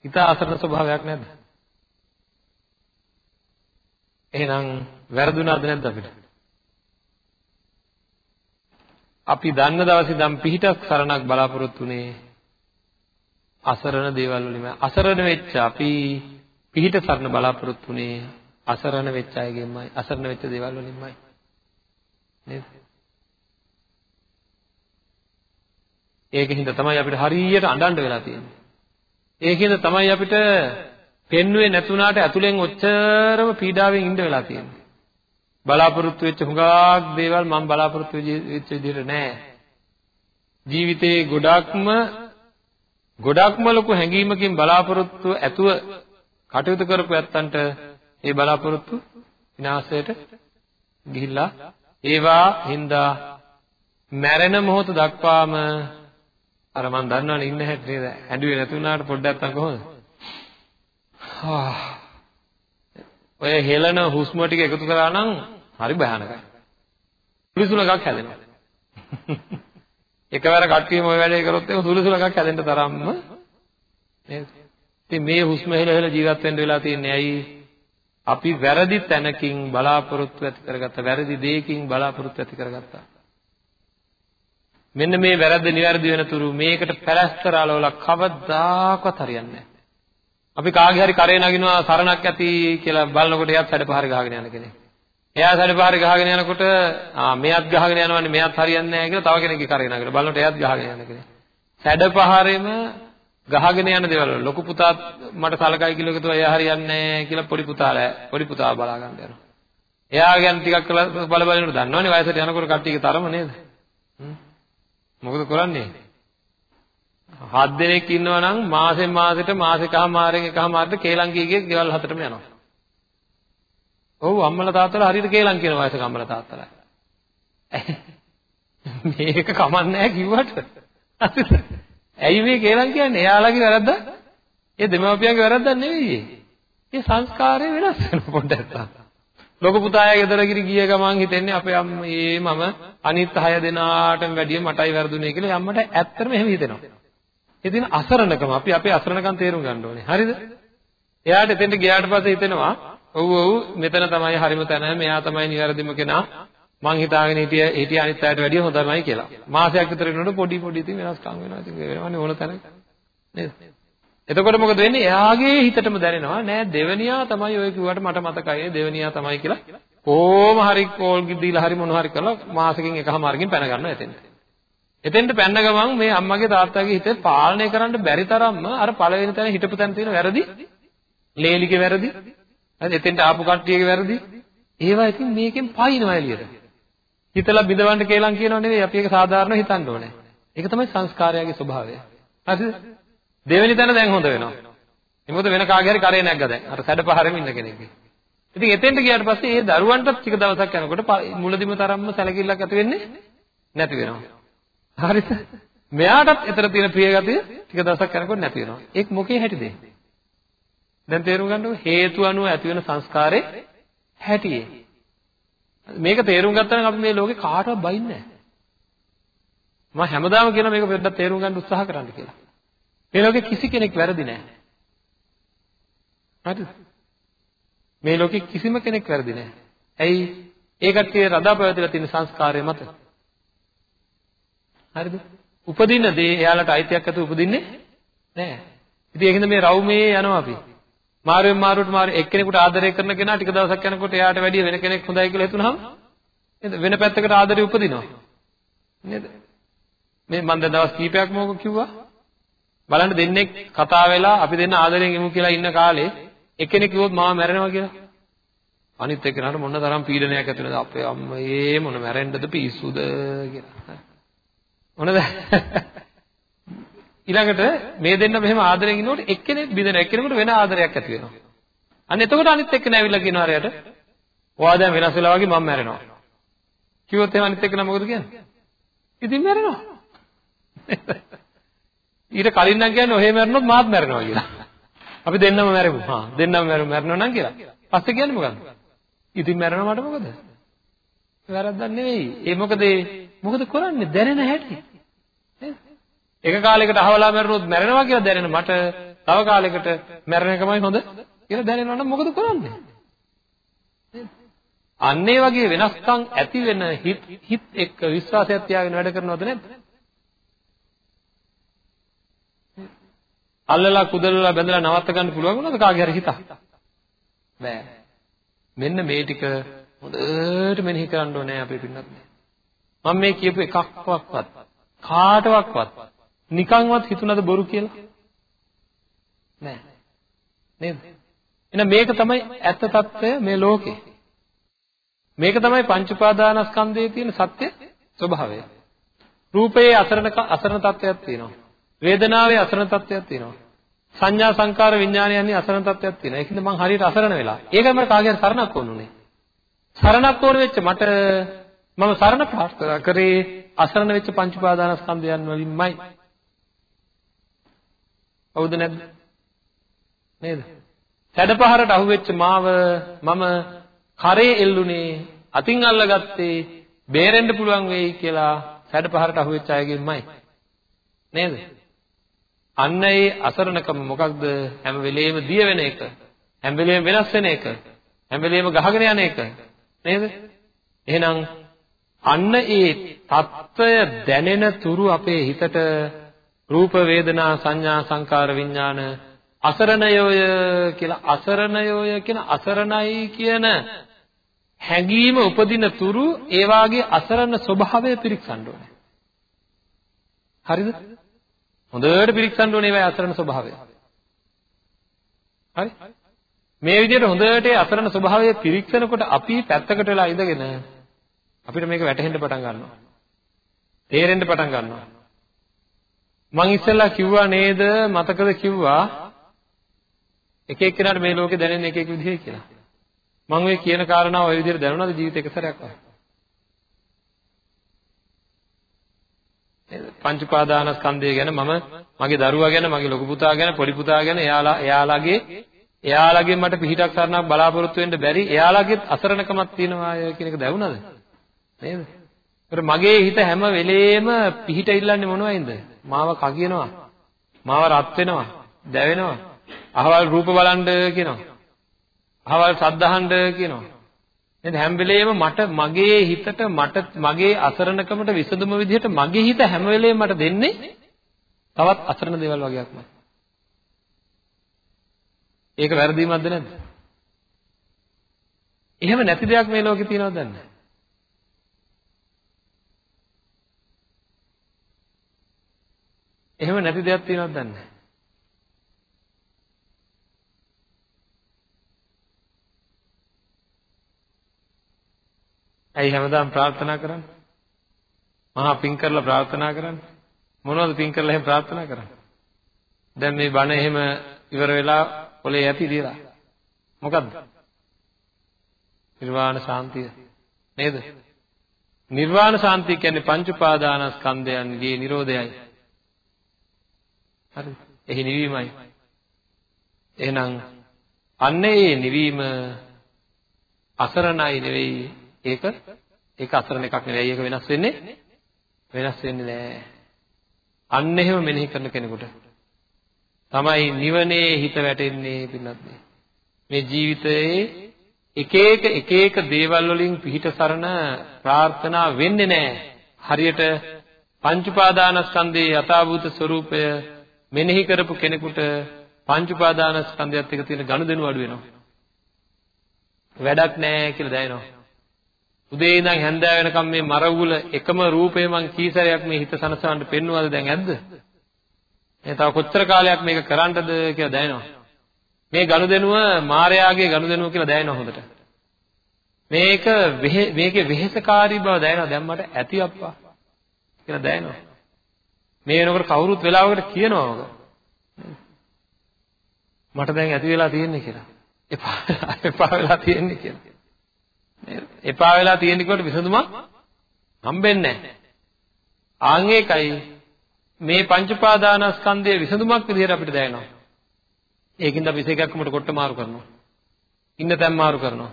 ඊට අසරණ ස්වභාවයක් නැද්ද? එහෙනම් වැරදුනාද නැද්ද අපිට? අපි දන්න දවසේ ඉඳන් පිහිටක් සරණක් බලාපොරොත්තුනේ අසරණ දේවල් වලින්ම අසරණ වෙච්ච අපි පිහිට සරණ බලාපොරොත්තුනේ අසරණ වෙච්ච අයගෙන්මයි අසරණ වෙච්ච දේවල් වලින්මයි නේද? ඒකින්ද තමයි අපිට හරියට අඬන්න වෙලා තියෙන්නේ. ඒකින්ද තමයි අපිට පෙන්වුවේ නැතුණාට ඇතුලෙන් ඔච්චරම පීඩාවෙන් ඉඳ වෙලා තියෙනවා. බලාපොරොත්තු වෙච්ච හුඟක් දේවල් මම බලාපොරොත්තු වෙච්ච විදිහට නෑ. ජීවිතේ ගොඩක්ම ගොඩක්ම ලොකු හැඟීමකින් බලාපොරොත්තු ඇතුව කටයුතු කරපු ඇත්තන්ට ඒ බලාපොරොත්තු විනාශයට ගිහිල්ලා ඒවා හින්දා මැරෙන මොහොත දක්වාම අර මන් දන්නවනේ ඉන්න හැටි නේද ඇඬුවේ නැතුණාට පොඩ්ඩක් නැත්තම් කොහොමද ඔය හෙලන හුස්ම ටික එකතු කරා නම් හරි භයානකයි. සුළුසුලකක් හැදෙනවා. එකවර කට්ටියම ඔය වැඩේ කරොත් ඒක සුළුසුලකක් හැදෙන්න තරම්ම නේද? ඉතින් මේ හුස්ම හෙල හෙල ජීවත් වෙන්න වෙලා තියන්නේ ඇයි? අපි වැරදි තැනකින් බලාපොරොත්තු ඇති කරගත්ත වැරදි දෙයකින් බලාපොරොත්තු ඇති කරගත්තා. මෙන්න මේ වැරද්ද නිවැරදි වෙන තුරු මේකට පැලැස්තර අලවලා කවදාකවත් හරියන්නේ නැහැ. අපි කාගේ හරි කරේ නගිනවා සරණක් ඇති කියලා බලනකොට එයාත් සැඩපහර ගහගෙන යන කෙනෙක්. එයා සැඩපහර ගහගෙන යනකොට ආ මෙයත් ගහගෙන යනවනේ මෙයත් හරියන්නේ නැහැ කියලා තව කෙනෙක්ගේ කරේ නගිනවා. බලනකොට එයාත් ගහගෙන යන කෙනෙක්. සැඩපහරෙම ගහගෙන යන දේවල් ලොකු පුතාත් මට සලකයි කියලා කිව්වා එයා හරියන්නේ නැහැ කියලා පොඩි පුතාලා පොඩි පුතා බලා ගන්න යනවා. එයා ගැන ටිකක් බල බල ඉන්නකොට දන්නවනේ වයසට යනකොට කට්ටියගේ තරම නේද? මොකද කරන්නේ? හත් දෙනෙක් ඉන්නවා නම් මාසෙන් මාසෙට මාසෙකමාරෙන් එකමාරට කේලංකීගේ ගෙවල් හතරටම යනවා. ඔව් අම්මලා තාත්තලා හරියට කේලම් කියන වයසක අම්මලා තාත්තලා. [laughs] මේක කමන්නේ කිව්වට. [laughs] ඇයි මේ කේලම් කියන්නේ? එයාලගේ වැරද්ද? ඒ දෙමාපියන්ගේ වැරද්දක් නෙවෙයි. ඒ සංස්කාරය වෙනස් වෙන පොඩ්ඩක්. ලොකු පුතායා ගෙදර ගිරි ගිය ගමන් හිතෙන්නේ අපේ අම්මේ මම අනිත් 6 දෙනාටම වැඩිය මටයි වැරදුනේ කියලා අම්මට ඇත්තටම එහෙම හිතෙනවා. ඉතින් අසරණකම අපි අපේ අසරණකම් තේරුම් ගන්න ඕනේ. හරිද? එයාට එතෙන්ට ගියාට පස්සේ හිතෙනවා ඔව් ඔව් මෙතන තමයි හරිම තැන මෙයා තමයි නිවැරදිම කෙනා මං හිතාගෙන හිටිය හිටිය අනිත් අයට වැඩිය හොඳමයි කියලා. මාසයක් විතර යනකොට පොඩි පොඩි ඉතින් වෙනස්කම් වෙනවා. ඉතින් වෙනවනේ ඕන තැන. නේද? එතකොට මොකද වෙන්නේ? එයාගේ හිතටම දැනෙනවා නෑ දෙවනියා තමයි ඔය කිව්වට මට මතකයි දෙවනියා තමයි කියලා. කොහොම හරි කෝල් දීලා හරි මොනවා හරි කරලා මාසෙකින් එකමාරකින් පැන ගන්නවා එතෙන්ට. එතෙන්ට පැන්න ගමන් මේ අම්මගේ තාත්තගේ හිතේ පාලනය කරන්න බැරි තරම්ම අර පළවෙනි තැන හිටපු තැන තියෙන වැරදි ලේලිගේ වැරදි හරි එතෙන්ට ආපු කට්ටියගේ වැරදි ඒවා ඉතින් මේකෙන් පයින්නවා එළියට හිතලා බිඳවන්න කියලා කියනව නෙවෙයි අපි ඒක සාධාරණව හිතන්න ඕනේ ඒක තමයි සංස්කාරයගේ ස්වභාවය හරිද දෙවෙනි තැන දැන් හොඳ වෙනවා මොකද වෙන කාගේ හරි කරේ නැග්ගා දැන් අර සැඩ පහරෙම ඉන්න කෙනෙක්ගේ ඉතින් එතෙන්ට ගියාට පස්සේ ඒ දරුවන්ටත් ටික දවසක් යනකොට මුලදිම තරම්ම සැලකිල්ලක් ඇති වෙන්නේ නැති වෙනවා හරිද? මෙයාටත් එතන තියෙන ප්‍රිය ගතිය ටික දවසක් යනකොට නැති වෙනවා. ඒක මොකේ හැටිද? දැන් තේරුම් ගන්නකො හේතු අනුව ඇති වෙන සංස්කාරේ හැටියේ. මේක තේරුම් ගත්තා නම් අපි මේ ලෝකේ කාටවත් බයින්නේ නැහැ. මම හැමදාම කියන මේක පොඩ්ඩක් තේරුම් ගන්න උත්සාහ කරන්න කියලා. මේ ලෝකේ කිසි කෙනෙක් වැරදි නැහැ. හරිද? මේ ලෝකේ කිසිම කෙනෙක් වැරදි නැහැ. ඇයි? ඒ කට්ටිය රඳා පැවතිලා තියෙන සංස්කාරය මත. හරිද? උපදින දේ එයාලට අයිතියක් ඇතුව උපදින්නේ නැහැ. ඉතින් ඒකින්ද මේ රවුමේ යනවා අපි. මාරුවෙන් මාරුවට මාරු එක්කෙනෙකුට ආදරය කරන කෙනා ටික දවසක් යනකොට එයාට වැඩිය වෙන කෙනෙක් හොඳයි කියලා හිතුනහම නේද? වෙන පැත්තකට ආදරය උපදිනවා. නේද? මේ මම දැන් දවස් කීපයක් මොකක් කිව්වා? බලන්න දෙන්නේ කතා වෙලා අපි දෙන්න ආදරෙන් ඉමු කියලා ඉන්න කාලේ එක්කෙනෙක් කිව්වොත් මාව මැරෙනවා කියලා. අනිත් එක්කනට මොන තරම් පීඩනයක් ඇති වෙනවද අපේ අම්මේ මොන මැරෙන්නද පිස්සුද කියලා. මොනද? ඊළඟට මේ දෙන්න මෙහෙම ආදරෙන් ඉන්නකොට එක්කෙනෙක් බිඳෙන එක්කෙනෙකුට වෙන ආදරයක් ඇති වෙනවා. අන්න එතකොට අනිත් එක්කෙනා ඇවිල්ලා කියනවා අරයට ඔයා දැන් වෙනස් වෙලා වගේ මම මැරෙනවා. කිව්වොත් එහෙනම් අනිත් එක්කෙනා මොකද කියන්නේ? ඉතින් මැරෙනවා. ඊට කලින් නම් කියන්නේ ඔහෙ මැරුණොත් මාත් මැරෙනවා කියලා. අපි දෙන්නම මැරෙමු. හා දෙන්නම මැරෙමු මැරෙනවා නම් කියලා. පස්සේ කියන්නේ මොකද්ද? ඉතින් මැරෙනවා මට මොකද? වැරද්දක් නෙවෙයි. ඒ මොකද මොකද කරන්නේ? දැනෙන හැටි. එක කාලයකට අහවලා මැරුණොත් මැරෙනවා කියලා දැනෙන මට තව කාලයකට මැරෙන එකමයි හොඳ කියලා දැනෙනවා නම් මොකද කරන්නේ? අන්න ඒ වගේ වෙනස්කම් ඇති වෙන හිත් හිත් එක්ක විශ්වාසයක් තියාගෙන වැඩ කරනවද නැද්ද? අල්ලලා කුදලලා බැඳලා නවත්ත ගන්න පුළුවන් වුණාද කාගේ හරි හිතක්? බෑ. මෙන්න මේ ටික හොඳට මෙනෙහි කරන්න ඕනේ අපේ පින්නත්. මම මේ කියපු එකක්වත් කාටවත් නිකන්වත් හිතුණද බොරු කියලා? නෑ. නේද? එහෙනම් මේක තමයි ඇත්ත తত্ত্বය මේ ලෝකේ. මේක තමයි පංච උපාදානස්කන්ධයේ තියෙන සත්‍ය ස්වභාවය. රූපයේ අසරණ අසරණ తত্ত্বයක් තියෙනවා. වේදනාවේ අසරණ తত্ত্বයක් තියෙනවා. සංඥා සංකාර විඥානයන්නේ අසරණ තත්ත්වයක් තියෙනවා. ඒකින්ද මං හරියට අසරණ වෙලා. ඒකයි මට කාගෙන් සරණක් ඕනුනේ. සරණක් ඕන වෙච්ච මට මම සරණ ප්‍රාර්ථනා කරේ අසරණ වෙච්ච පංච උපාදානස්කන්ධයන් වලින්මයි. හවුද නැද්ද? නේද? සැඩපහරට අහුවෙච්ච මාව මම කරේ එල්ලුනේ අතින් අල්ලගත්තේ බේරෙන්න පුළුවන් වෙයි කියලා සැඩපහරට අහුවෙච්ච අයගෙන්මයි. නේද? අන්න ඒ අසරණකම මොකක්ද හැම වෙලෙම දිය වෙන එක. හැම වෙලෙම වෙනස් වෙන එක. හැම වෙලෙම ගහගෙන යන එක. නේද? එහෙනම් අන්න ඒ தত্ত্বය දැනෙන තුරු අපේ හිතට රූප වේදනා සංඥා සංකාර විඥාන අසරණයෝය කියලා අසරණයෝය කියන අසරණයි කියන හැඟීම උපදින තුරු ඒ වාගේ අසරණ ස්වභාවය පිරික්සන්න ඕනේ. හරිද? හොඳට පිරික්සන්න ඕනේ ඒවා අසරණ ස්වභාවය. හරි? මේ විදිහට හොඳට අසරණ ස්වභාවය පිරික්සනකොට අපි පැත්තකට වෙලා ඉඳගෙන අපිට මේක වැටහෙන්න පටන් ගන්නවා. තේරෙන්න පටන් ගන්නවා. මං ඉස්සෙල්ලා කිව්වා නේද? මතකද කිව්වා? එක එක්කෙනාට මේ ලෝකේ දැනෙන එක එක විදිහේ කියලා. මම ඔය කියන කාරණාව ඔය විදිහට දැනුණාද? ජීවිතේ එක සැරයක් වගේ? පංච උපාදානස්කන්ධය ගැන මම මගේ දරුවා ගැන මගේ ලොකු පුතා ගැන පොඩි පුතා ගැන එයාලා එයාලාගේ එයාලගෙන් මට පිහිටක් සරණක් බලාපොරොත්තු වෙන්න බැරි එයාලගෙත් අසරණකමක් තියෙනවා කියන එක දැවුනද නේද? ඒකට මගේ හිත හැම වෙලේම පිහිට ඉල්ලන්නේ මොනවයින්ද? මාව කගිනවා මාව රත් වෙනවා. දැවෙනවා. අහවල් රූප බලන්න කියනවා. අහවල් සද්දහන්න කියනවා. නේද හැම වෙලේම මට මගේ හිතට මට මගේ අසරණකමට විසඳුම විදිහට මගේ හිත හැම වෙලේම මට දෙන්නේ තවත් අසරණ දේවල් වගේක්මයි. ඒක වැරදීමක්ද නැද්ද? එහෙම නැති දෙයක් මේ ලෝකේ තියෙනවද දන්නේ එහෙම නැති දෙයක් තියෙනවද දන්නේ ඇයි හැමදාම ප්‍රාර්ථනා කරන්නේ? මහා පින් කරලා ප්‍රාර්ථනා කරන්නේ. මොනවද පින් කරලා එහෙම ප්‍රාර්ථනා කරන්නේ? දැන් මේ බණ එහෙම ඉවර වෙලා පොලේ යටි දිලා. මොකද්ද? නිර්වාණ ශාන්තිය. නේද? නිර්වාණ ශාන්තිය කියන්නේ පංච උපාදානස්කන්ධයන්ගේ Nirodhayයි. හරි. එහි නිවීමයි. එහෙනම් අන්න ඒ නිවීම අසරණයි නෙවෙයි. ඒක ඒක අසරණ එකක් නෙවෙයි. ඒක වෙනස් වෙන්නේ වෙනස් වෙන්නේ නෑ. අන්න එහෙම මෙනෙහි කරන කෙනෙකුට තමයි නිවනේ හිත වැටෙන්නේ පින්නත් මේ ජීවිතයේ එක එක එක එක දේවල් වලින් පිහිට සරණ ප්‍රාර්ථනා වෙන්නේ නැහැ හරියට පංච උපාදානස්කන්ධයේ යථාභූත ස්වરૂපය මෙනෙහි කරපු කෙනෙකුට පංච උපාදානස්කන්ධයත් එක්ක තියෙන ගනුදෙනු අඩු වෙනවා වැඩක් නැහැ කියලා දැනෙනවා උදේ ඉඳන් හැන්දෑව වෙනකම් මේ මරවුල එකම රූපේ මං කීසරයක් මේ හිත සනසවන්න පෙන්වුවද දැන් ඇද්ද මේ තව කොච්චර කාලයක් මේක කරන්නද කියලා දැනෙනවා. මේ ගනුදෙනුව මායාගේ ගනුදෙනුව කියලා දැනෙනවා හොඳට. මේක මේකේ වෙහෙසකාරී බව දැනෙනවා. දැන් මට ඇති අප්පා කියලා දැනෙනවා. මේ වෙනකොට කවුරුත් වෙලාවකට කියනවා ඔක. මට දැන් ඇති වෙලා තියෙන්නේ කියලා. එපා එපා වෙලා තියෙන්නේ කියලා. එපා වෙලා තියෙන්නේ කොට විසඳුමක් හම්බෙන්නේ නැහැ. ආන් ඒකයි මේ පංච උපාදානස්කන්ධයේ විසඳුමක් විදිහට අපිට දැනෙනවා. ඒකින්ද අපි ඉසේකක්කමට කොට මාරු කරනවා. ඉන්න තැන් මාරු කරනවා.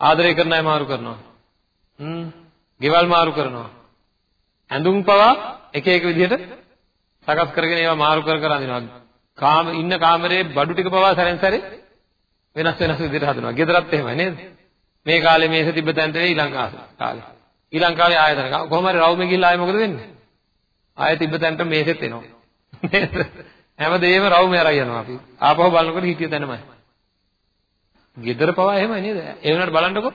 ආදරය කරන අය මාරු කරනවා. හ්ම්. ගෙවල් මාරු කරනවා. ඇඳුම් පවා එක එක විදිහට සකස් කරගෙන ඒවා මාරු කර කර අඳිනවා. කාම ඉන්න කාමරේ බඩු ටික පවා සැරෙන් සැරේ වෙනස් වෙනස් විදිහට හදනවා. ගෙදරත් එහෙමයි නේද? මේ කාලේ මේස තිබ්බ තැනට ඊළඟ කාලේ. ඊළඟ කාලේ ආයතන. කොහොම හරි රවුමේ ගිහිල්ලා ආයෙ මොකද වෙන්නේ? ආයෙ තිබ්බ තැනට මේසෙත් එනවා. නේද? හැමදේම රවුමේ අරයි යනවා අපි. ආපහු බලනකොට හිටිය තැනමයි. ගෙදර පවා එහෙමයි නේද? ඒ වුණාට බලන්නකො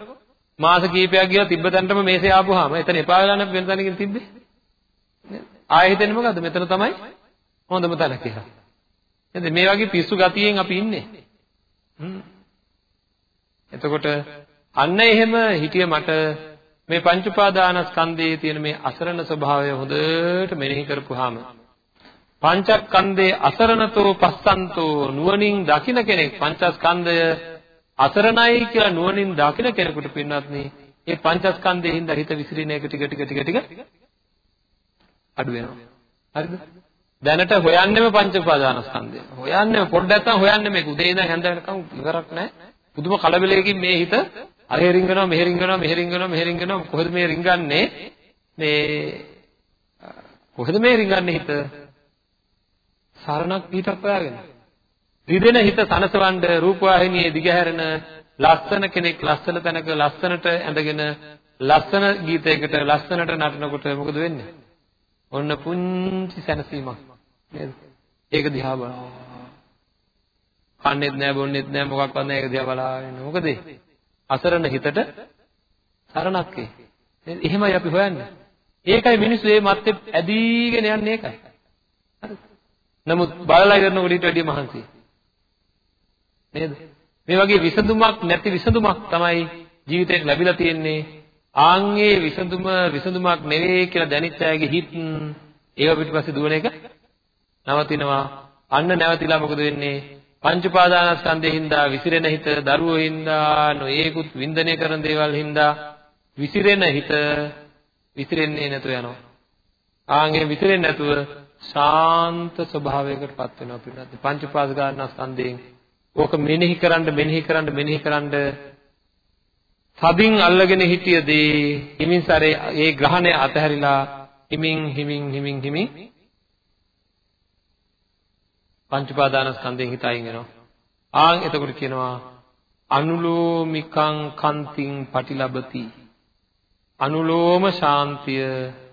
මාස කීපයක් ගියා තිබ්බ තැනටම මේසේ ආපුවාම එතන එපා වෙලා නැත්නම් වෙන තැනකින් තිබ්බේ. නේද? ආයෙ හිතෙන්නේ මොකද්ද? මෙතන තමයි හොඳම තැන කියලා. නේද? මේ වගේ පිස්සු ගතියෙන් අපි ඉන්නේ. එතකොට අන්න එහෙම හිටිය මට මේ පංච උපාදානස්කන්ධයේ තියෙන මේ අසරණ ස්වභාවය හොඳට මෙනෙහි කරපුවාම පංචස්කන්ධේ අසරණතෝ පස්සන්තෝ නුවණින් දකින කෙනෙක් පංචස්කන්ධය අසරණයි කියලා නුවණින් දකින කෙනෙකුට පින්වත්නි මේ පංචස්කන්ධයෙන් හින්දා හිත විසිරින එක ටික ටික ටික ටික අඩු වෙනවා. හරිද? දැනට හොයන්නෙම පංච උපාදානස්කන්ධය. හොයන්නේ පොඩ්ඩක් නැත්නම් හොයන්නේ මේක. උදේ ඉඳන් හැන්ද වෙනකම් ඉවරක් නැහැ. පුදුම කලබලයකින් මේ හිත අර රිංගනවා මෙහෙ රිංගනවා මෙහෙ රිංගනවා මෙහෙ රිංගනවා. කොහෙද මේ රිංගන්නේ? මේ කොහෙද මේ රිංගන්නේ හිත? සරණක් පිටක් හොයාගෙන. රිදෙන හිත සනසවන්න රූපවාහිනියේ දිගහැරෙන ලස්සන කෙනෙක් ලස්සන තැනක ලස්සනට ඇඳගෙන ලස්සන ගීතයකට ලස්සනට නටනකොට මොකද වෙන්නේ? ඔන්න පුංචි සැනසීමක් නේද ඒක දිහා බලනවා කන්නේත් නෑ බොන්නේත් නෑ මොකක්වත් නෑ ඒක දිහා බලාගෙන මොකද අසරණ හිතට සරණක් ඒ. එහෙමයි අපි හොයන්නේ. ඒකයි මිනිස්සු මේ මත්තේ ඇදීගෙන යන්නේ ඒකයි. හරිද? නමුත් බලලා කරනකොට ඊට වැඩිය මහන්සි. නේද? මේ වගේ විසඳුමක් නැති විසඳුමක් තමයි ජීවිතේට ලැබිලා තියෙන්නේ. ආන්ගේ විසඳුම විසඳුමක් නෙවෙයි කියලා දැනිච්ච අයගේ හිත් ඒව පිටිපස්සේ දුවන එක නවතිනවා. අන්න නැවතිලා මොකද වෙන්නේ? පංච උපාදානස්කන්ධේ හින්දා විසිරෙන හිත, දරුවෝ හින්දා, නොයේකුත් වින්දනය කරන දේවල් හින්දා විසිරෙන හිත විසිරෙන්නේ නැතුව යනවා. ආන්ගේ විසිරෙන්නේ නැතුව ශාන්ත ස්වභාවයකට පත් වෙනවා පිළිබඳ පංච උපාදානස්කන්ධයෙන් ඕක මෙනෙහි කරන්න මෙනෙහි කරන්න මෙනෙහි කරන්න තදින් අල්ලගෙන හිටියදී හිමින් සැරේ ඒ ග්‍රහණය අතහැරිලා හිමින් හිමින් හිමින් හිමින් පංච උපාදානස්කන්ධයෙන් හිත අයින් වෙනවා. ආන් එතකොට කියනවා අනුලෝමිකං කන්තිං පටිලබති. අනුලෝම ශාන්තිය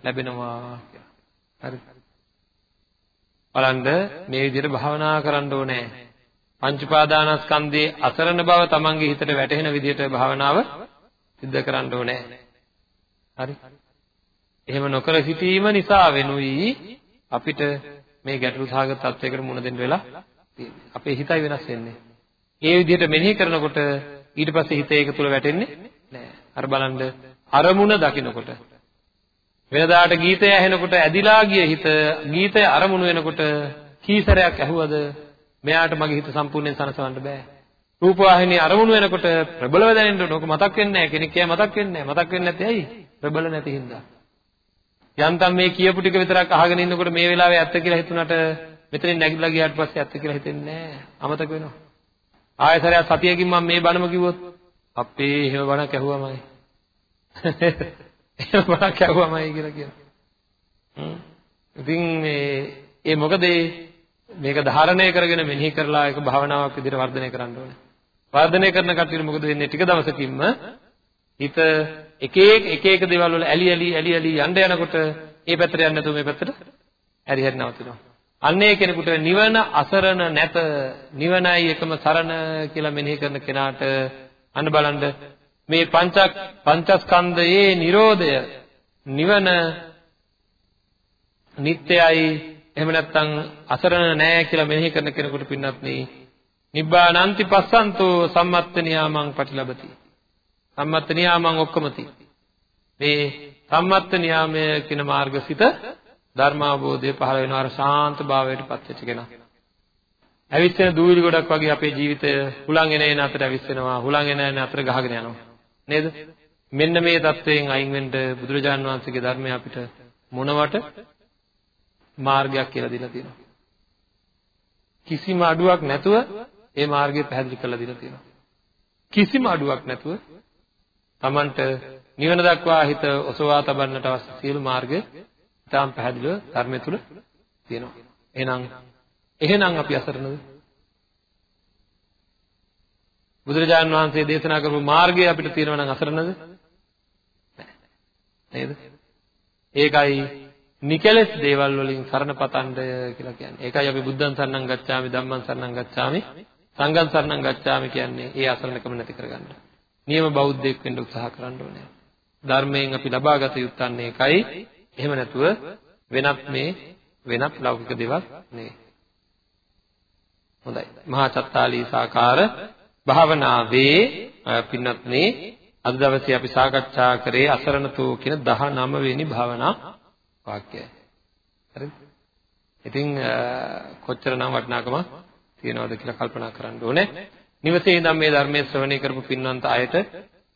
ලැබෙනවා කියලා. හරි. බලන්න මේ විදිහට භාවනා කරන්න ඕනේ. පංච උපාදානස්කන්ධයේ අසරණ බව තමන්ගේ හිතට වැටහෙන විදිහට භාවනාව සිද්ධ කරන්න ඕනේ. හරි. එහෙම නොකර සිටීම නිසා වෙනුයි අපිට මේ ගැටලු සහගත තත්වයකට මුහුණ දෙන්න වෙලා තියෙන්නේ. අපේ හිතයි වෙනස් වෙන්නේ. ඒ විදිහට මෙනෙහි කරනකොට ඊට පස්සේ හිත ඒක තුල වැටෙන්නේ නැහැ. අර බලන්න අරමුණ දකිනකොට වෙනදාට ගීතය ඇහෙනකොට ඇදිලා ගිය හිත ගීතය අරමුණු වෙනකොට කීසරයක් ඇහුවද මෙයාට මගේ හිත සම්පූර්ණයෙන් සනසවන්න බෑ. රූපවාහිනිය අරමුණු වෙනකොට ප්‍රබලව දැනෙන්න ඕක මතක් වෙන්නේ නැහැ කෙනෙක් කිය මතක් වෙන්නේ නැහැ මතක් වෙන්නේ නැත්තේ ඇයි ප්‍රබල නැති හින්දා යන්තම් මේ කියපු ටික විතරක් අහගෙන ඉන්නකොට මේ වෙලාවේ ඇත්ත කියලා හිතුණට මෙතනින් නැගිටලා ගියාට පස්සේ ඇත්ත කියලා හිතෙන්නේ නැහැ. අමතක වෙනවා. ආයෙසරයක් සතියකින් මම මේ බණම කිව්වොත් අපේ එහෙම බණක් ඇහුවමයි. එහෙම බණක් ඇහුවමයි කියලා කියනවා. හ්ම්. ඉතින් මේ ඒ මොකද මේක ධාරණය කරගෙන මෙනෙහි කරලා ඒක භාවනාවක් විදිහට වර්ධනය කරන්න ඕනේ. වර්ධනය කරන කටියට මොකද වෙන්නේ ටික දවසකින්ම හිත එක එක එක එක දේවල් වල ඇලි ඇලි ඇලි ඇලි යන්න යනකොට ඒ පැත්තට යන්නේ නැතුව මේ පැත්තට හැරි හැරි නවතිනවා. අන්නේ කෙනෙකුට නිවන අසරණ නැත නිවනයි එකම සරණ කියලා මෙනෙහි කරන කෙනාට අන්න බලන්න මේ පංච පංචස්කන්ධයේ Nirodhaය නිවන නිට්ටයයි එහෙම නැත්නම් අසරණ නෑ කියලා මෙනෙහි කරන කෙනෙකුට පින්නත් නේ නිබ්බානන්ති පස්සන්තෝ සම්මත්ත නියාමං පටිලබති සම්මත්ත නියාමං ඔක්කොමති. මේ සම්මත්ත නියාමය කියන මාර්ගසිත ධර්මාවබෝධය පහළ වෙනවා අර ශාන්ත භාවයට පත් වෙච්ච කෙනා. ඇවිස්සෙන දූවිලි ගොඩක් වගේ අපේ ජීවිතය හුලං එන එන අතර ඇවිස්සෙනවා හුලං එන එන අතර ගහගෙන යනවා. නේද? මෙන්න මේ தත්වයෙන් අයින් වෙන්න බුදුරජාන් වහන්සේගේ ධර්මය අපිට මොනවට මාර්ගයක් කියලා දීලා තියෙනවා. කිසිම අඩුවක් නැතුව ඒ මාර්ගය පැහැදිලි කරලා දීලා තියෙනවා. කිසිම අඩුවක් නැතුව Tamanට නිවන දක්වා හිත ඔසවා තබන්නට අවශ්‍ය සියලු මාර්ග තාම පැහැදිලිව ධර්මය තුල තියෙනවා. එහෙනම් එහෙනම් අපි අසරණද? බුදුරජාණන් වහන්සේ දේශනා කරපු මාර්ගය අපිට තියෙනවා නම් අසරණද? නේද? ඒකයි නිකලස් දේවල් වලින් සරණ පතන්ඩ කියලා කියන්නේ. ඒකයි අපි බුද්ධං සරණං ගච්ඡාමි ධම්මං සරණං ගච්ඡාමි සංඝං සරණං ගච්ඡාමි කියන්නේ ඒ අසරණකම නැති කරගන්න. නියම බෞද්ධයෙක් වෙන්න උත්සාහ කරන්න ඕනේ. ධර්මයෙන් අපි ලබාගත යුත්තන්නේ ඒකයි. එහෙම නැතුව වෙනත් මේ වෙනත් ලෞකික දේවල් නෙවෙයි. හොඳයි. මහා චත්තාලීසාකාර භාවනාවේ පින්නත් මේ අද දවසේ අපි සාකච්ඡා කරේ අසරණතෝ කියන 19 වෙනි භාවනා වාක්‍යය. හරිද? ඉතින් කොච්චරනම් වටිනාකම තියනවද කියලා කල්පනා කරන්න ඕනේ. නිවසේ ඉඳන් මේ ධර්මයේ ශ්‍රවණය කරපු පින්වන්ත අයට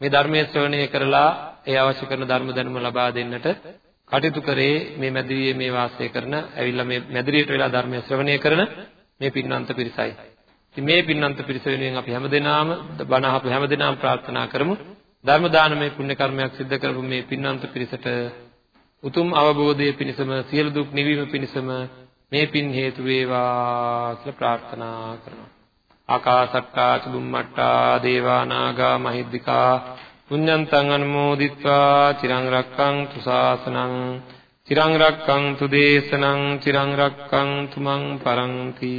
මේ ධර්මයේ ශ්‍රවණය කරලා ඒ අවශ්‍ය කරන ධර්ම දැනුම ලබා දෙන්නට කටයුතු කරේ මේ මැදිරියේ මේ වාසය කරන ඇවිල්ලා මේ මැදිරියට වෙලා ධර්මයේ ශ්‍රවණය කරන මේ පින්වන්ත පිරිසයි. ඉතින් මේ පින්වන්ත පිරිස වෙනුවෙන් අපි හැමදෙනාම බණ අහපු හැමදෙනාම ප්‍රාර්ථනා කරමු. ධර්ම දානමය පුණ්‍ය කර්මයක් සිද්ධ කරපු මේ පින්වන්ත පිරිසට උතුම් අවබෝධයේ පිණසම සියලු දුක් නිවීම පිණසම මේ පින් හේතු වේවා කියලා ප්‍රාර්ථනා කරනවා. ආකාසට්ටා චුම්මට්ටා දේවා නාග මහිද්దికා පුඤ්ඤන්තං අනුමෝදිත්වා චිරං රක්ඛන්තු ශාසනං චිරං රක්ඛන්තු දේශනං චිරං රක්ඛන්තු මං පරන්ති